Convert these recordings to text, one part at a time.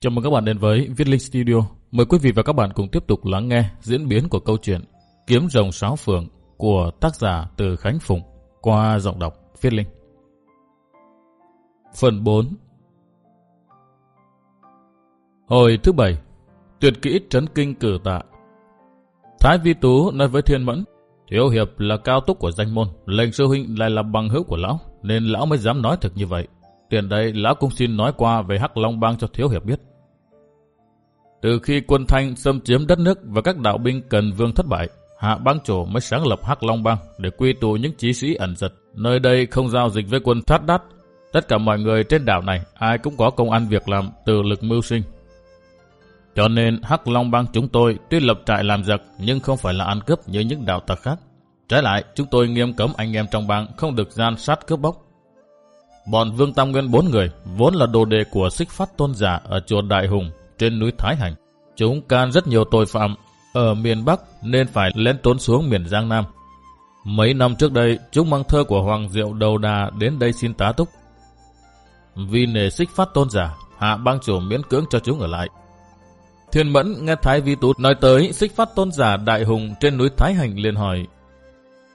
Chào mừng các bạn đến với Viết Linh Studio. Mời quý vị và các bạn cùng tiếp tục lắng nghe diễn biến của câu chuyện Kiếm rồng sáo phượng của tác giả từ Khánh Phùng qua giọng đọc Viết Linh. Phần 4 Hồi thứ bảy, Tuyệt kỹ trấn kinh cử tạ Thái Vi Tú nói với Thiên Mẫn, Thiếu Hiệp là cao túc của danh môn, Lệnh sư huynh lại là bằng hữu của lão, Nên lão mới dám nói thật như vậy Tiền đây lão cũng xin nói qua về Hắc Long Bang cho Thiếu Hiệp biết từ khi quân Thanh xâm chiếm đất nước và các đạo binh cần vương thất bại, Hạ Bang Chủ mới sáng lập Hắc Long Bang để quy tụ những chí sĩ ẩn giật. Nơi đây không giao dịch với quân thát đắt. Tất cả mọi người trên đảo này ai cũng có công ăn việc làm từ lực mưu sinh. Cho nên Hắc Long Bang chúng tôi tuy lập trại làm giặc nhưng không phải là ăn cướp như những đạo tặc khác. Trái lại, chúng tôi nghiêm cấm anh em trong bang không được gian sát cướp bóc. Bọn Vương Tam Nguyên bốn người vốn là đồ đề của xích phát tôn giả ở chùa Đại Hùng trên núi Thái Hành. Chúng can rất nhiều tội phạm ở miền Bắc nên phải lên trốn xuống miền Giang Nam. Mấy năm trước đây, chúng mang thơ của Hoàng Diệu Đầu Đà đến đây xin tá túc. Vì nề xích phát tôn giả, hạ bang chủ miễn cưỡng cho chúng ở lại. Thiên Mẫn nghe Thái Vi Tú nói tới xích phát tôn giả Đại Hùng trên núi Thái Hành liền hỏi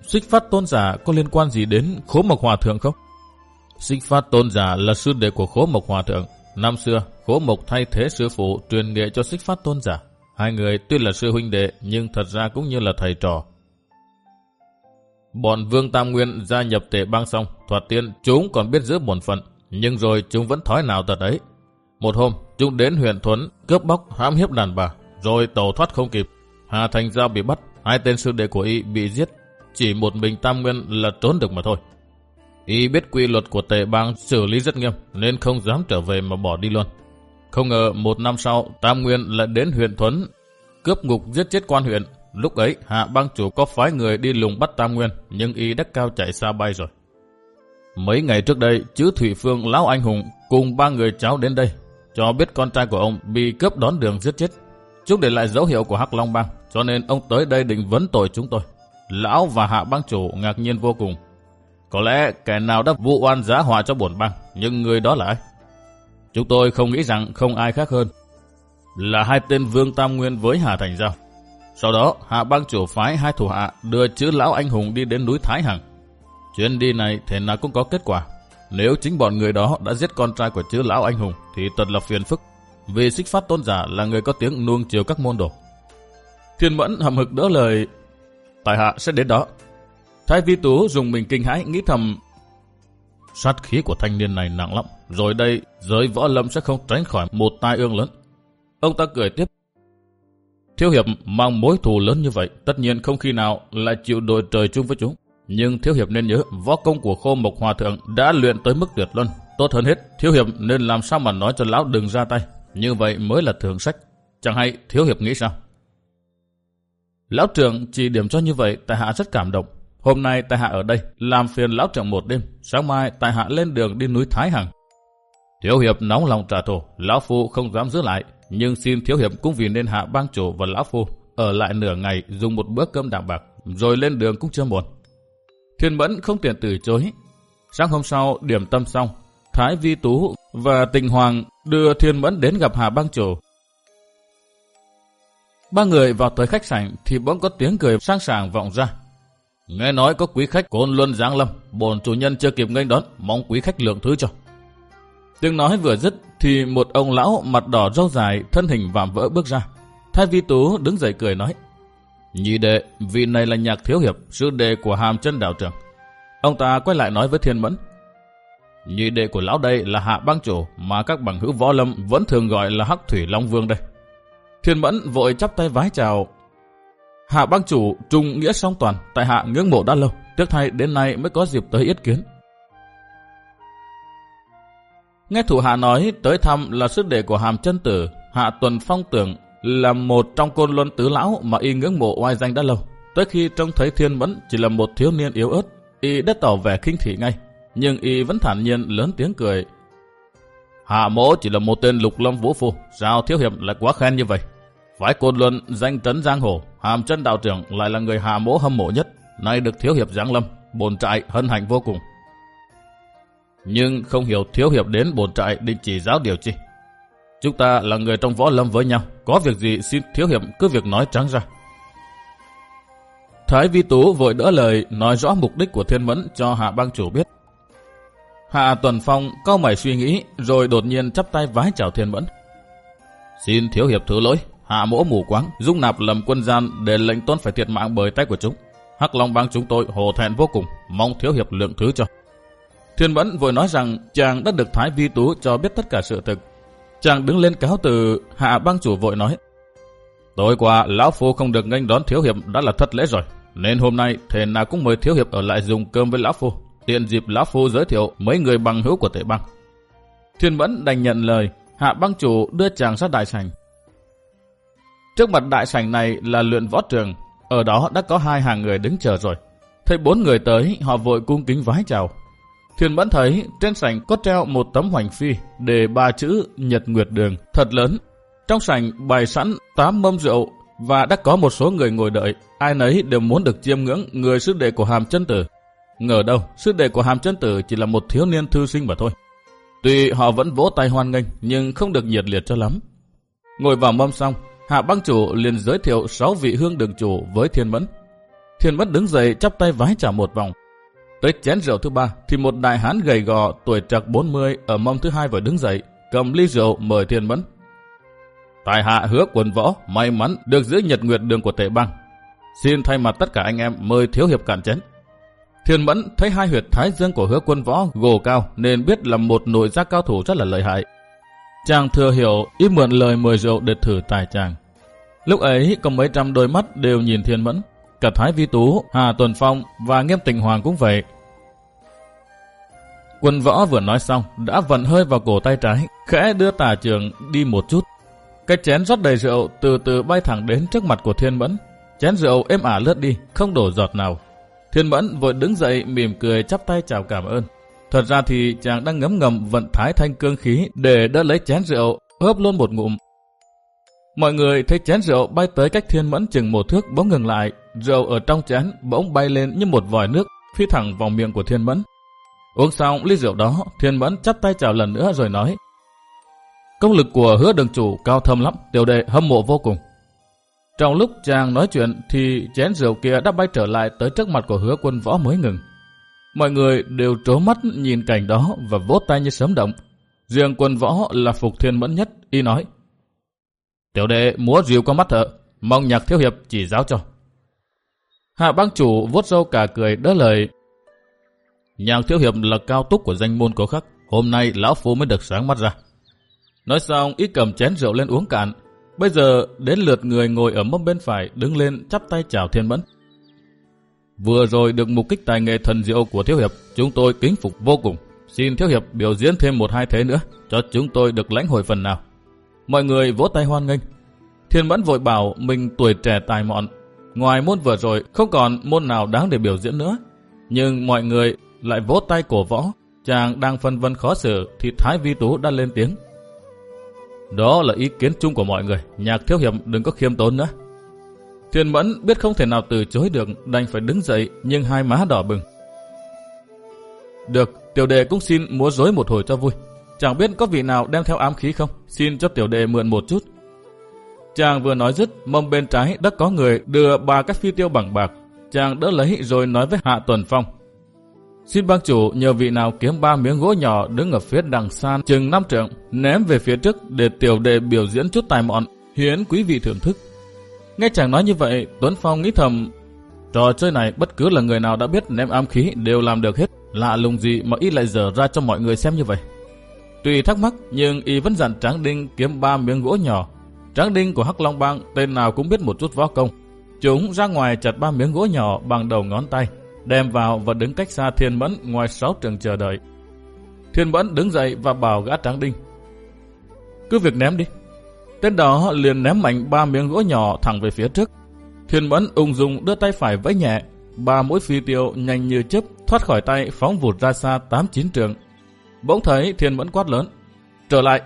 Xích phát tôn giả có liên quan gì đến khố mộc hòa thượng không? Xích phát tôn giả là sư đệ của khố mộc hòa thượng. Năm xưa, Khổ Mộc thay thế sư phụ truyền nghệ cho xích phát tôn giả. Hai người tuy là sư huynh đệ nhưng thật ra cũng như là thầy trò. Bọn Vương Tam Nguyên gia nhập tề bang xong, thoạt tiên chúng còn biết giữ bổn phận, nhưng rồi chúng vẫn thói nào tật ấy. Một hôm, chúng đến huyện Thuấn, cướp bóc, hãm hiếp đàn bà, rồi tàu thoát không kịp. Hà Thành Giao bị bắt, hai tên sư đệ của y bị giết, chỉ một mình Tam Nguyên là trốn được mà thôi. Y biết quy luật của tề bang xử lý rất nghiêm, nên không dám trở về mà bỏ đi luôn. Không ngờ một năm sau, Tam Nguyên lại đến huyện Thuấn, cướp ngục giết chết quan huyện. Lúc ấy, hạ bang chủ có phái người đi lùng bắt Tam Nguyên, nhưng y đất cao chạy xa bay rồi. Mấy ngày trước đây, chứ Thủy Phương Lão Anh Hùng cùng ba người cháu đến đây, cho biết con trai của ông bị cướp đón đường giết chết. Chúng để lại dấu hiệu của Hắc Long Bang, cho nên ông tới đây định vấn tội chúng tôi. Lão và hạ bang chủ ngạc nhiên vô cùng. Có lẽ kẻ nào đã vụ oan giá hòa cho bổn bang, nhưng người đó là ai? Chúng tôi không nghĩ rằng không ai khác hơn là hai tên Vương Tam Nguyên với Hà Thành Giao. Sau đó, Hạ bang chủ phái hai thủ hạ đưa chữ lão anh hùng đi đến núi Thái Hằng. Chuyến đi này thế nào cũng có kết quả. Nếu chính bọn người đó đã giết con trai của chữ lão anh hùng thì thật là phiền phức. Vì xích phát tôn giả là người có tiếng nuông chiều các môn đồ. Thiên Mẫn hầm hực đỡ lời Tài hạ sẽ đến đó. Thái Vi Tú dùng mình kinh hãi nghĩ thầm Sát khí của thanh niên này nặng lắm. Rồi đây, giới võ lâm sẽ không tránh khỏi một tai ương lớn. Ông ta cười tiếp. Thiếu hiệp mang mối thù lớn như vậy, tất nhiên không khi nào lại chịu đổi trời chung với chúng. Nhưng Thiếu Hiệp nên nhớ, võ công của Khô Mộc Hòa Thượng đã luyện tới mức tuyệt luân. Tốt hơn hết, Thiếu Hiệp nên làm sao mà nói cho lão đừng ra tay. Như vậy mới là thường sách. Chẳng hay Thiếu Hiệp nghĩ sao? Lão trưởng chỉ điểm cho như vậy, tại hạ rất cảm động. Hôm nay tại hạ ở đây, làm phiền lão trưởng một đêm, sáng mai tại hạ lên đường đi núi Thái Hằng. Thiếu hiệp nóng lòng trả thù, lão phu không dám giữ lại, nhưng xin thiếu hiệp cũng vì nên hạ bang chủ và lão phu ở lại nửa ngày dùng một bữa cơm đạm bạc, rồi lên đường cũng chưa muộn. Thiên Mẫn không tiện từ chối. Sáng hôm sau, điểm tâm xong, Thái Vi Tú và Tình Hoàng đưa Thiên Mẫn đến gặp Hà Bang Chủ. Ba người vào tới khách sạn thì bỗng có tiếng cười sang sảng vọng ra. Nghe nói có quý khách côn luân giáng lâm, bổn chủ nhân chưa kịp nghênh đón, mong quý khách lượng thứ cho. Tiếng nói vừa dứt thì một ông lão mặt đỏ râu dài, thân hình vạm vỡ bước ra. Thái Vi Tú đứng dậy cười nói. Nhị đệ, vị này là nhạc thiếu hiệp, sư đệ của hàm chân đạo trưởng. Ông ta quay lại nói với thiên mẫn. Nhị đệ của lão đây là hạ bang chủ mà các bằng hữu võ lâm vẫn thường gọi là hắc thủy long vương đây. Thiên mẫn vội chắp tay vái chào Hạ bang chủ trung nghĩa song toàn, tại hạ ngưỡng mộ đã lâu, tiếc thay đến nay mới có dịp tới yết kiến. Nghe thủ hạ nói tới thăm là sức đệ của hàm chân tử, hạ tuần phong tưởng là một trong côn luân tứ lão mà y ngưỡng mộ oai danh đã lâu. Tới khi trông thấy thiên vẫn chỉ là một thiếu niên yếu ớt, y đã tỏ vẻ khinh thị ngay, nhưng y vẫn thản nhiên lớn tiếng cười. Hạ mỗ chỉ là một tên lục lâm vũ phu, sao thiếu hiệp lại quá khen như vậy? Phái côn luân danh trấn giang hồ, hàm chân đạo trưởng lại là người hà mỗ hâm mộ nhất, nay được thiếu hiệp giáng lâm, bồn trại hân hạnh vô cùng. Nhưng không hiểu thiếu hiệp đến bồn trại định chỉ giáo điều chi. Chúng ta là người trong võ lâm với nhau, có việc gì xin thiếu hiệp cứ việc nói trắng ra. Thái Vi Tú vội đỡ lời nói rõ mục đích của Thiên Mẫn cho Hạ bang chủ biết. Hạ Tuần Phong cao mày suy nghĩ rồi đột nhiên chắp tay vái chào Thiên Mẫn. Xin thiếu hiệp thứ lỗi, hạ mỗ mù quáng, dung nạp lầm quân gian để lệnh tôn phải thiệt mạng bởi tay của chúng. Hắc Long bang chúng tôi hồ thẹn vô cùng, mong thiếu hiệp lượng thứ cho. Thiên Mẫn vội nói rằng chàng đã được Thái Vi Tú cho biết tất cả sự thực. Chàng đứng lên cáo từ, hạ bang chủ vội nói. Tối qua, Lão Phu không được nghênh đón thiếu hiệp đã là thất lễ rồi. Nên hôm nay, thề nào cũng mời thiếu hiệp ở lại dùng cơm với Lão Phu. Tiện dịp Lão Phu giới thiệu mấy người bằng hữu của tệ băng. Thiên Mẫn đành nhận lời, hạ băng chủ đưa chàng ra đại sảnh. Trước mặt đại sảnh này là luyện võ trường, ở đó đã có hai hàng người đứng chờ rồi. Thấy bốn người tới, họ vội cung kính vái chào. Thiên Mẫn thấy trên sảnh có treo một tấm hoành phi để ba chữ Nhật Nguyệt Đường thật lớn. Trong sảnh bày sẵn tám mâm rượu và đã có một số người ngồi đợi. Ai nấy đều muốn được chiêm ngưỡng người sư đệ của Hàm Chân Tử. Ngờ đâu, sư đệ của Hàm Chân Tử chỉ là một thiếu niên thư sinh mà thôi. Tuy họ vẫn vỗ tay hoan nghênh nhưng không được nhiệt liệt cho lắm. Ngồi vào mâm xong, Hạ băng chủ liền giới thiệu sáu vị hương đường chủ với Thiên Mẫn. Thiên Mẫn đứng dậy chắp tay vái trả một vòng. Tới chén rượu thứ ba thì một đại hán gầy gò tuổi trạc 40 ở mâm thứ hai vừa đứng dậy, cầm ly rượu mời Thiên Mẫn. Tài hạ hứa quần võ may mắn được giữ nhật nguyệt đường của tệ băng. Xin thay mặt tất cả anh em mời thiếu hiệp cản chén. Thiên Mẫn thấy hai huyệt thái dương của hứa quân võ gồ cao nên biết là một nội gia cao thủ rất là lợi hại. Chàng thừa hiểu ít mượn lời mời rượu để thử tài chàng. Lúc ấy có mấy trăm đôi mắt đều nhìn Thiên Mẫn. Cả Thái Vi Tú, Hà Tuần Phong và Nghiêm Tình Hoàng cũng vậy. Quân võ vừa nói xong, đã vận hơi vào cổ tay trái, khẽ đưa tà trường đi một chút. Cái chén rót đầy rượu từ từ bay thẳng đến trước mặt của Thiên Mẫn. Chén rượu êm ả lướt đi, không đổ giọt nào. Thiên Mẫn vội đứng dậy mỉm cười chắp tay chào cảm ơn. Thật ra thì chàng đang ngấm ngầm vận thái thanh cương khí để đỡ lấy chén rượu, hớp luôn một ngụm. Mọi người thấy chén rượu bay tới cách thiên mẫn chừng một thước bỗng ngừng lại, rượu ở trong chén bỗng bay lên như một vòi nước phi thẳng vào miệng của thiên mẫn. Uống xong ly rượu đó, thiên mẫn chắp tay chào lần nữa rồi nói Công lực của hứa đường chủ cao thâm lắm, tiểu đệ hâm mộ vô cùng. Trong lúc chàng nói chuyện thì chén rượu kia đã bay trở lại tới trước mặt của hứa quân võ mới ngừng. Mọi người đều trố mắt nhìn cảnh đó và vỗ tay như sớm động. Riêng quân võ là Phục Thiên Mẫn nhất, y nói. Tiểu đệ múa rìu qua mắt thợ, mong nhạc thiếu hiệp chỉ giáo cho. Hạ bang chủ vuốt râu cả cười đỡ lời. Nhạc thiếu hiệp là cao túc của danh môn cố khắc, hôm nay lão phu mới được sáng mắt ra. Nói xong, y cầm chén rượu lên uống cạn. Bây giờ đến lượt người ngồi ở mâm bên phải đứng lên chắp tay chào thiên mẫn. Vừa rồi được mục kích tài nghệ thần diệu của Thiếu Hiệp, chúng tôi kính phục vô cùng. Xin Thiếu Hiệp biểu diễn thêm một hai thế nữa, cho chúng tôi được lãnh hồi phần nào. Mọi người vỗ tay hoan nghênh. Thiên Mẫn vội bảo mình tuổi trẻ tài mọn. Ngoài môn vừa rồi, không còn môn nào đáng để biểu diễn nữa. Nhưng mọi người lại vỗ tay cổ võ. Chàng đang phân vân khó xử thì Thái Vi Tú đã lên tiếng. Đó là ý kiến chung của mọi người. Nhạc Thiếu Hiệp đừng có khiêm tốn nữa. Thiên Mẫn biết không thể nào từ chối được, đành phải đứng dậy, nhưng hai má đỏ bừng. Được, tiểu đệ cũng xin múa rối một hồi cho vui. Chẳng biết có vị nào đem theo ám khí không? Xin cho tiểu đệ mượn một chút. Chàng vừa nói dứt, mông bên trái đã có người đưa ba cái phi tiêu bằng bạc. Chàng đỡ lấy rồi nói với Hạ Tuần Phong. Xin bác chủ nhờ vị nào kiếm ba miếng gỗ nhỏ đứng ở phía đằng xa chừng năm trượng, ném về phía trước để tiểu đệ biểu diễn chút tài mọn, hiến quý vị thưởng thức. Nghe chàng nói như vậy, Tuấn Phong nghĩ thầm, trò chơi này bất cứ là người nào đã biết ném ám khí đều làm được hết, lạ lùng gì mà y lại dở ra cho mọi người xem như vậy. Tuy thắc mắc, nhưng y vẫn dặn Tráng Đinh kiếm ba miếng gỗ nhỏ. Tráng Đinh của Hắc Long Bang tên nào cũng biết một chút võ công. Chúng ra ngoài chặt ba miếng gỗ nhỏ bằng đầu ngón tay, đem vào và đứng cách xa Thiên Mẫn ngoài sáu trường chờ đợi. Thiên Mẫn đứng dậy và bảo gã Tráng Đinh. Cứ việc ném đi, Tên đó liền ném mạnh ba miếng gỗ nhỏ thẳng về phía trước. Thiên Mẫn ung dung đưa tay phải vẫy nhẹ, ba mũi phi tiêu nhanh như chớp thoát khỏi tay phóng vụt ra xa tám chín trường. Bỗng thấy Thiên Mẫn quát lớn, trở lại.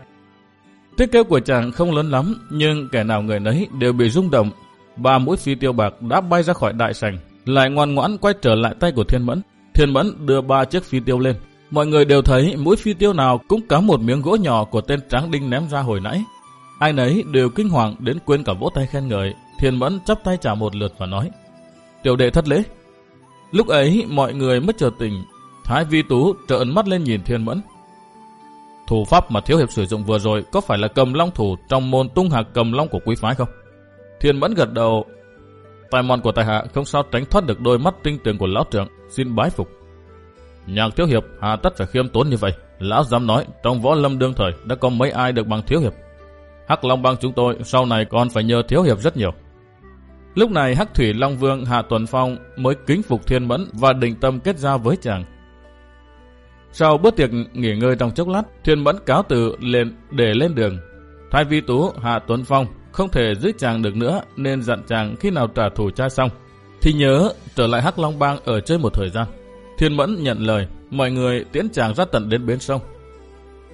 Tiếng kêu của chàng không lớn lắm, nhưng kẻ nào người nấy đều bị rung động. Ba mũi phi tiêu bạc đã bay ra khỏi đại sảnh, lại ngoan ngoãn quay trở lại tay của Thiên Mẫn. Thiên Mẫn đưa ba chiếc phi tiêu lên, Mọi người đều thấy mũi phi tiêu nào cũng cắm một miếng gỗ nhỏ của tên Tráng Đinh ném ra hồi nãy. Ai nấy đều kinh hoàng đến quên cả vỗ tay khen ngợi. Thiên Mẫn chắp tay trả một lượt và nói. Tiểu đệ thất lễ. Lúc ấy, mọi người mất chợt tình. Thái Vi Tú trợn mắt lên nhìn Thiên Mẫn. Thủ pháp mà thiếu hiệp sử dụng vừa rồi có phải là cầm long thủ trong môn tung hạc cầm long của quý phái không? Thiên Mẫn gật đầu. Tài mòn của tài hạ không sao tránh thoát được đôi mắt tinh tường của lão trưởng. Xin bái phục. Nhạc thiếu hiệp, hà tất phải khiêm tốn như vậy. Lão dám nói, trong võ lâm đương thời đã có mấy ai được bằng thiếu hiệp. Hắc Long Bang chúng tôi sau này còn phải nhờ thiếu hiệp rất nhiều. Lúc này Hắc Thủy Long Vương Hạ Tuần Phong mới kính phục Thiên Mẫn và định tâm kết giao với chàng. Sau bữa tiệc nghỉ ngơi trong chốc lát, Thiên Mẫn cáo từ lên để lên đường. Thái Vi Tú Hạ Tuấn Phong không thể giữ chàng được nữa nên dặn chàng khi nào trả thù cha xong thì nhớ trở lại Hắc Long Bang ở chơi một thời gian. Thiên Mẫn nhận lời, mọi người tiễn chàng ra tận đến bến sông.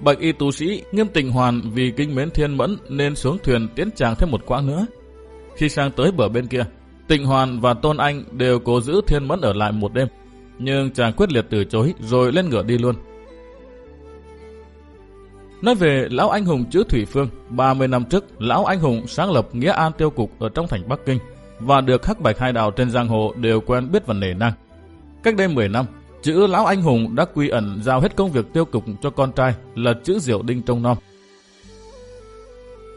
Bạch y tu sĩ nghiêm tình hoàn vì kinh mến Thiên Mẫn nên xuống thuyền tiến chàng thêm một quãng nữa. Khi sang tới bờ bên kia, Tịnh Hoàn và Tôn Anh đều cố giữ Thiên Mẫn ở lại một đêm. Nhưng chàng quyết liệt từ chối rồi lên ngựa đi luôn. Nói về Lão Anh Hùng chữ Thủy Phương, 30 năm trước, Lão Anh Hùng sáng lập Nghĩa An Tiêu Cục ở trong thành Bắc Kinh và được hắc bạch hai đạo trên giang hồ đều quen biết và nể năng. Cách đây 10 năm, chữ Lão Anh Hùng đã quy ẩn giao hết công việc tiêu cục cho con trai là chữ Diệu Đinh Trông Nom.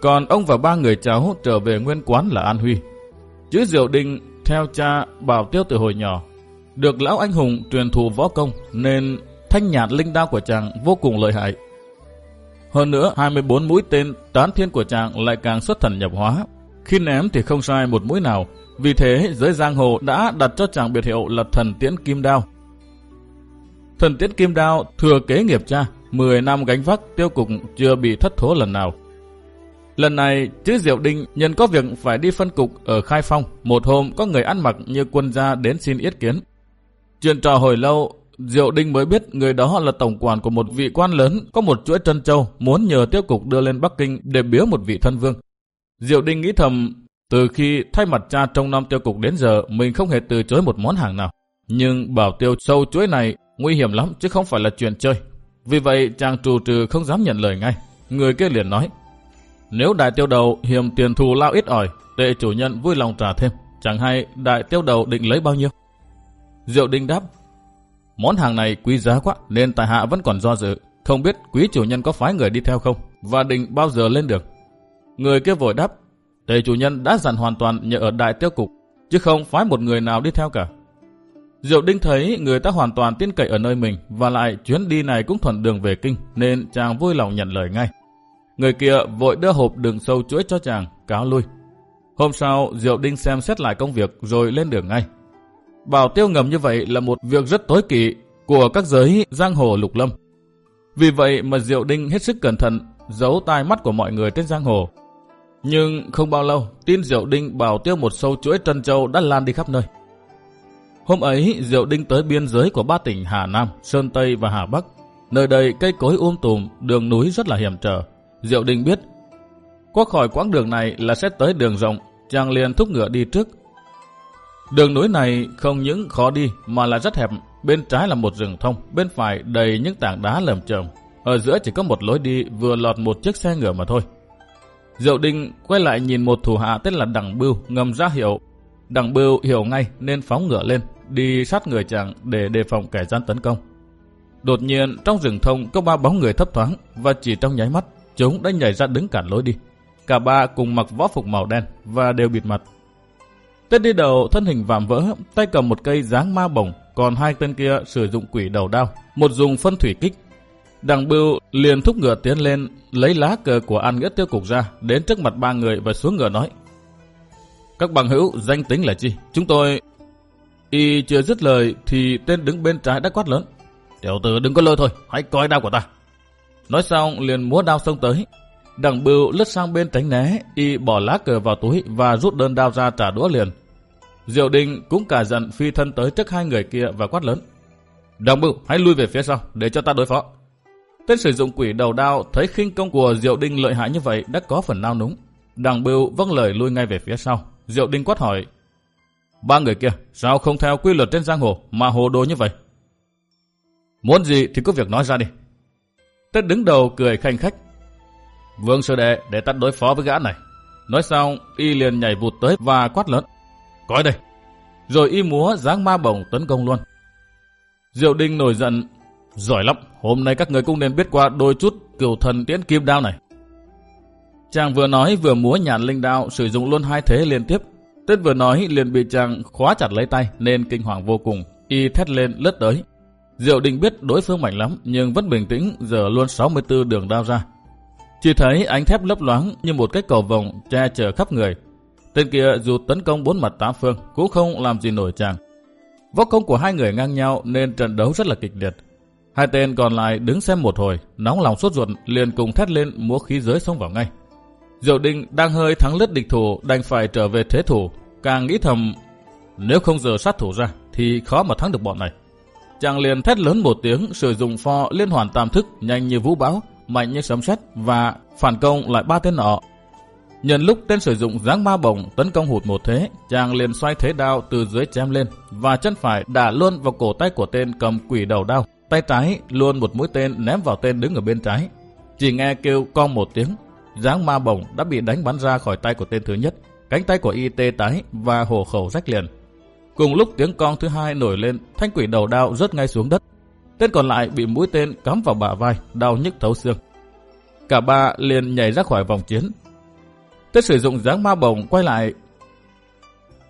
Còn ông và ba người cháu trở về nguyên quán là An Huy. Chữ Diệu Đinh theo cha bảo tiêu từ hồi nhỏ, được Lão Anh Hùng truyền thụ võ công nên thanh nhạt linh đao của chàng vô cùng lợi hại. Hơn nữa, 24 mũi tên tán thiên của chàng lại càng xuất thần nhập hóa. Khi ném thì không sai một mũi nào, vì thế giới giang hồ đã đặt cho chàng biệt hiệu là thần tiễn kim đao. Thần tiết kim đao thừa kế nghiệp cha, 10 năm gánh vác tiêu cục chưa bị thất thố lần nào. Lần này, chữ Diệu Đinh nhân có việc phải đi phân cục ở Khai Phong. Một hôm có người ăn mặc như quân gia đến xin yết kiến. Chuyện trò hồi lâu, Diệu Đinh mới biết người đó là tổng quản của một vị quan lớn có một chuỗi trân châu muốn nhờ tiêu cục đưa lên Bắc Kinh để biếu một vị thân vương. Diệu Đinh nghĩ thầm, từ khi thay mặt cha trong năm tiêu cục đến giờ mình không hề từ chối một món hàng nào. Nhưng bảo tiêu sâu chuỗi này nguy hiểm lắm chứ không phải là chuyện chơi. Vì vậy chàng trù trừ không dám nhận lời ngay. Người kia liền nói, nếu đại tiêu đầu hiểm tiền thù lao ít ỏi, tệ chủ nhân vui lòng trả thêm. Chẳng hay đại tiêu đầu định lấy bao nhiêu. Diệu Đinh đáp, món hàng này quý giá quá nên tài hạ vẫn còn do dự. Không biết quý chủ nhân có phái người đi theo không và định bao giờ lên được. Người kia vội đáp, tề chủ nhân đã dặn hoàn toàn nhờ ở đại tiêu cục, chứ không phái một người nào đi theo cả. Diệu Đinh thấy người ta hoàn toàn tin cậy ở nơi mình và lại chuyến đi này cũng thuận đường về kinh nên chàng vui lòng nhận lời ngay. Người kia vội đưa hộp đường sâu chuỗi cho chàng, cáo lui. Hôm sau, Diệu Đinh xem xét lại công việc rồi lên đường ngay. Bảo tiêu ngầm như vậy là một việc rất tối kỵ của các giới giang hồ lục lâm. Vì vậy mà Diệu Đinh hết sức cẩn thận, giấu tai mắt của mọi người trên giang hồ. Nhưng không bao lâu, tin Diệu Đinh bảo tiêu một sâu chuỗi trân châu đã lan đi khắp nơi. Hôm ấy, Diệu Đinh tới biên giới của ba tỉnh Hà Nam, Sơn Tây và Hà Bắc. Nơi đây cây cối um tùm, đường núi rất là hiểm trở. Diệu Đinh biết, qua khỏi quãng đường này là sẽ tới đường rộng, chàng liền thúc ngựa đi trước. Đường núi này không những khó đi mà là rất hẹp, bên trái là một rừng thông, bên phải đầy những tảng đá lởm chởm. Ở giữa chỉ có một lối đi vừa lọt một chiếc xe ngựa mà thôi. Diệu Đinh quay lại nhìn một thủ hạ tên là Đằng Bưu ngầm ra hiệu. Đằng Bưu hiểu ngay nên phóng ngựa lên, đi sát người chàng để đề phòng kẻ gian tấn công. Đột nhiên trong rừng thông có ba bóng người thấp thoáng và chỉ trong nháy mắt chúng đã nhảy ra đứng cản lối đi. Cả ba cùng mặc võ phục màu đen và đều bịt mặt. Tên đi đầu thân hình vạm vỡ, tay cầm một cây dáng ma bổng, còn hai tên kia sử dụng quỷ đầu đao, một dùng phân thủy kích. Đằng bưu liền thúc ngựa tiến lên, lấy lá cờ của An Nghĩa Tiêu Cục ra, đến trước mặt ba người và xuống ngựa nói. Các bằng hữu, danh tính là chi? Chúng tôi... Y chưa dứt lời thì tên đứng bên trái đã quát lớn. Tiểu tử đừng có lôi thôi, hãy coi đao của ta. Nói xong liền múa đao xông tới. Đằng bưu lướt sang bên tránh né, y bỏ lá cờ vào túi và rút đơn đao ra trả đũa liền. Diệu Đình cũng cả giận phi thân tới trước hai người kia và quát lớn. Đằng bưu hãy lui về phía sau để cho ta đối phó. Tên sử dụng quỷ đầu đao thấy khinh công của Diệu Đinh lợi hại như vậy đã có phần nao núng. Đằng bưu vâng lời lui ngay về phía sau. Diệu Đinh quát hỏi. Ba người kia sao không theo quy luật trên giang hồ mà hồ đồ như vậy? Muốn gì thì cứ việc nói ra đi. Tết đứng đầu cười khanh khách. Vương sư đệ để ta đối phó với gã này. Nói xong, y liền nhảy vụt tới và quát lớn. Coi đây. Rồi y múa dáng ma bổng tấn công luôn. Diệu Đinh nổi giận. Giỏi lắm, hôm nay các người cũng nên biết qua đôi chút cửu thần tiễn kim đao này. Chàng vừa nói vừa múa nhàn linh đao sử dụng luôn hai thế liên tiếp. Tết vừa nói liền bị chàng khóa chặt lấy tay nên kinh hoàng vô cùng. Y thét lên lướt tới. Diệu định biết đối phương mạnh lắm nhưng vẫn bình tĩnh giờ luôn 64 đường đao ra. Chỉ thấy ánh thép lấp loáng như một cái cầu vòng che chở khắp người. Tên kia dù tấn công bốn mặt tám phương cũng không làm gì nổi chàng. Võ công của hai người ngang nhau nên trận đấu rất là kịch liệt. Hai tên còn lại đứng xem một hồi, nóng lòng sốt ruột liền cùng thét lên múa khí giới xông vào ngay. Diệu Đinh đang hơi thắng lứt địch thủ đành phải trở về thế thủ, càng nghĩ thầm nếu không giờ sát thủ ra thì khó mà thắng được bọn này. Chàng liền thét lớn một tiếng sử dụng pho liên hoàn tam thức nhanh như vũ bão, mạnh như sấm sét và phản công lại ba tên nọ. Nhân lúc tên sử dụng dáng ma bổng tấn công hụt một thế, chàng liền xoay thế đao từ dưới chém lên và chân phải đả luôn vào cổ tay của tên cầm quỷ đầu đao. Tay trái luôn một mũi tên ném vào tên đứng ở bên trái. Chỉ nghe kêu con một tiếng, dáng ma bổng đã bị đánh bắn ra khỏi tay của tên thứ nhất. Cánh tay của y tê tái và hổ khẩu rách liền. Cùng lúc tiếng con thứ hai nổi lên, thanh quỷ đầu đao rớt ngay xuống đất. Tên còn lại bị mũi tên cắm vào bả vai, đau nhức thấu xương. Cả ba liền nhảy ra khỏi vòng chiến. Tên sử dụng dáng ma bổng quay lại.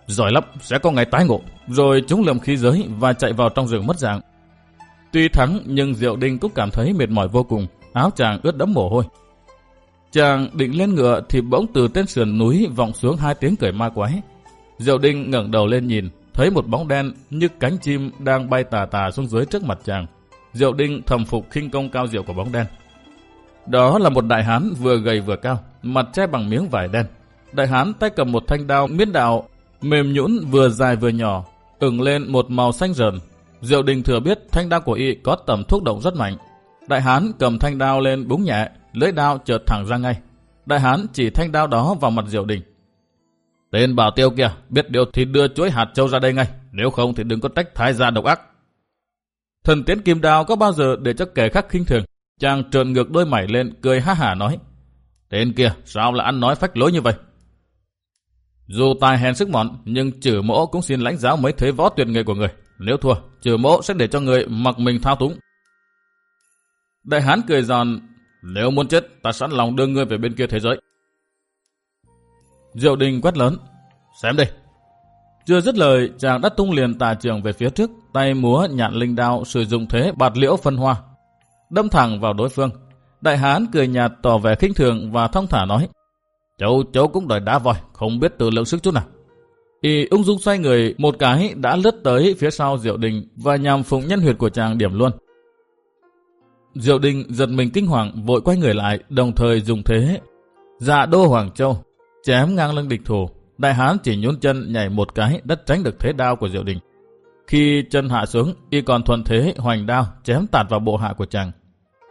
Giỏi lắm, sẽ có ngày tái ngộ. Rồi chúng lầm khí giới và chạy vào trong rừng mất dạng. Tuy thắng nhưng Diệu Đinh cũng cảm thấy mệt mỏi vô cùng, áo chàng ướt đẫm mồ hôi. Chàng định lên ngựa thì bỗng từ tên sườn núi vọng xuống hai tiếng cười ma quái. Diệu Đinh ngẩng đầu lên nhìn, thấy một bóng đen như cánh chim đang bay tà tà xuống dưới trước mặt chàng. Diệu Đinh thầm phục khinh công cao diệu của bóng đen. Đó là một đại hán vừa gầy vừa cao, mặt che bằng miếng vải đen. Đại hán tay cầm một thanh đao miết đạo, mềm nhũn vừa dài vừa nhỏ, ửng lên một màu xanh rờn. Diệu Đình thừa biết thanh đao của y có tầm thuốc động rất mạnh. Đại hán cầm thanh đao lên búng nhẹ, lưỡi đao trượt thẳng ra ngay. Đại hán chỉ thanh đao đó vào mặt Diệu Đình. Tên bảo tiêu kia, biết điều thì đưa chuỗi hạt châu ra đây ngay, nếu không thì đừng có trách thái gia độc ác. Thần tiến kim đao có bao giờ để cho kẻ khác khinh thường. Chàng trợn ngược đôi mày lên, cười ha hả nói. Tên kia, sao lại ăn nói phách lối như vậy? Dù tài hèn sức mọn, nhưng chữ mỗ cũng xin lãnh giáo mấy thế võ tuyệt nghệ của người. Nếu thua, chữ mỗ sẽ để cho người mặc mình thao túng. Đại hán cười giòn, nếu muốn chết, ta sẵn lòng đưa ngươi về bên kia thế giới. Diệu đình quét lớn, xem đây. Chưa dứt lời, chàng đã tung liền tà trường về phía trước, tay múa nhạn linh đao sử dụng thế bạt liễu phân hoa. Đâm thẳng vào đối phương. Đại hán cười nhạt tỏ vẻ khinh thường và thông thả nói. Cháu cháu cũng đòi đá vòi, không biết tự lượng sức chút nào. Y ung dung xoay người, một cái đã lướt tới phía sau Diệu Đình và nhằm phụng nhân huyệt của chàng điểm luôn. Diệu Đình giật mình kinh hoàng vội quay người lại, đồng thời dùng thế. Dạ đô Hoàng Châu, chém ngang lưng địch thủ. Đại hán chỉ nhún chân nhảy một cái đất tránh được thế đao của Diệu Đình. Khi chân hạ xuống, y còn thuận thế hoành đao chém tạt vào bộ hạ của chàng.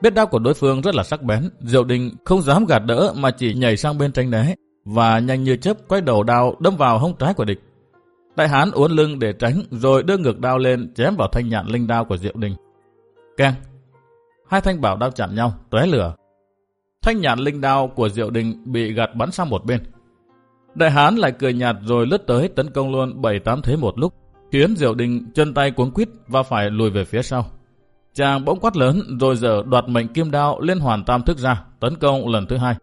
Biết đao của đối phương rất là sắc bén, Diệu Đình không dám gạt đỡ mà chỉ nhảy sang bên tránh né và nhanh như chớp quay đầu đao đâm vào hông trái của địch. Đại hán uốn lưng để tránh rồi đưa ngược đao lên chém vào thanh nhạn linh đao của Diệu Đình. Càng, Hai thanh bảo đao chạm nhau, tóe lửa. Thanh nhạn linh đao của Diệu Đình bị gạt bắn sang một bên. Đại hán lại cười nhạt rồi lướt tới tấn công luôn bảy tám thế một lúc, khiến Diệu Đình chân tay cuống quýt và phải lùi về phía sau. Chàng bỗng quát lớn rồi giờ đoạt mệnh kim đao lên hoàn tam thức ra, tấn công lần thứ hai.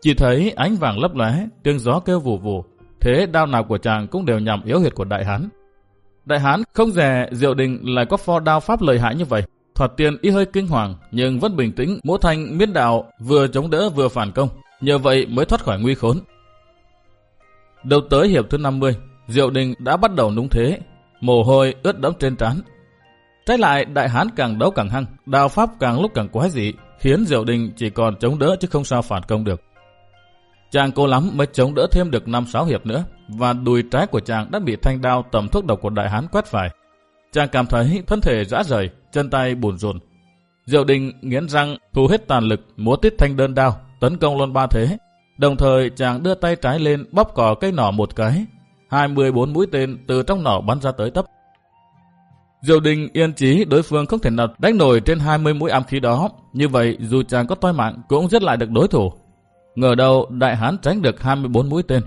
Chỉ thấy ánh vàng lấp lóe, tiếng gió kêu vù vù, thế đao nào của chàng cũng đều nhằm yếu huyệt của đại hán. Đại hán không dè Diệu Đình lại có pho đao pháp lợi hại như vậy. Thoạt tiên y hơi kinh hoàng nhưng vẫn bình tĩnh, mỗi thanh miết đạo vừa chống đỡ vừa phản công, nhờ vậy mới thoát khỏi nguy khốn. Đầu tới hiệp thứ 50, Diệu Đình đã bắt đầu núng thế, mồ hôi ướt đẫm trên trán. Trái lại, đại hán càng đấu càng hăng, đao pháp càng lúc càng quái dị, khiến Diệu Đình chỉ còn chống đỡ chứ không sao phản công được. Chàng cố lắm mới chống đỡ thêm được 5-6 hiệp nữa, và đùi trái của chàng đã bị thanh đao tầm thuốc độc của đại hán quét phải. Chàng cảm thấy thân thể rã rời, chân tay buồn rộn Diệu Đình nghiến răng, thu hết tàn lực, múa tiết thanh đơn đao, tấn công luôn ba thế, Đồng thời chàng đưa tay trái lên bóp cò cây nỏ một cái. 24 mũi tên từ trong nỏ bắn ra tới tấp. Diệu Đình yên chí đối phương không thể nào đánh nổi trên 20 mũi ám khí đó. Như vậy dù chàng có toi mạng cũng giết lại được đối thủ. Ngờ đâu đại hán tránh được 24 mũi tên.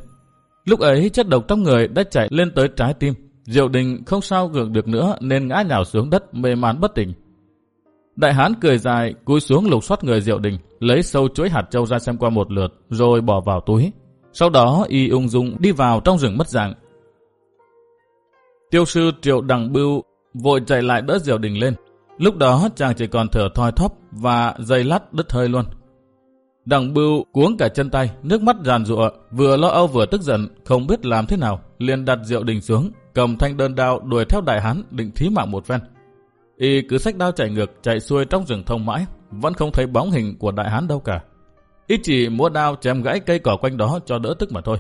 Lúc ấy chất độc trong người đã chạy lên tới trái tim. Diệu Đình không sao gượng được nữa nên ngã nhào xuống đất mê man bất tỉnh. Đại hán cười dài cúi xuống lục soát người Diệu Đình, lấy sâu chuỗi hạt châu ra xem qua một lượt rồi bỏ vào túi. Sau đó y ung dung đi vào trong rừng mất dạng. Tiêu sư Triệu Đằng Bưu vội chạy lại đỡ Diệu Đình lên. Lúc đó chàng chỉ còn thở thoi thóp và dây lắt đứt hơi luôn. Đằng Bưu cuống cả chân tay, nước mắt giàn rụa, vừa lo âu vừa tức giận, không biết làm thế nào, liền đặt Diệu Đình xuống, cầm thanh đơn đao đuổi theo đại hán định thí mạng một phen. Y cứ sách đao chạy ngược, chạy xuôi trong rừng thông mãi, vẫn không thấy bóng hình của đại hán đâu cả. Y chỉ mua đao chém gãy cây cỏ quanh đó cho đỡ tức mà thôi.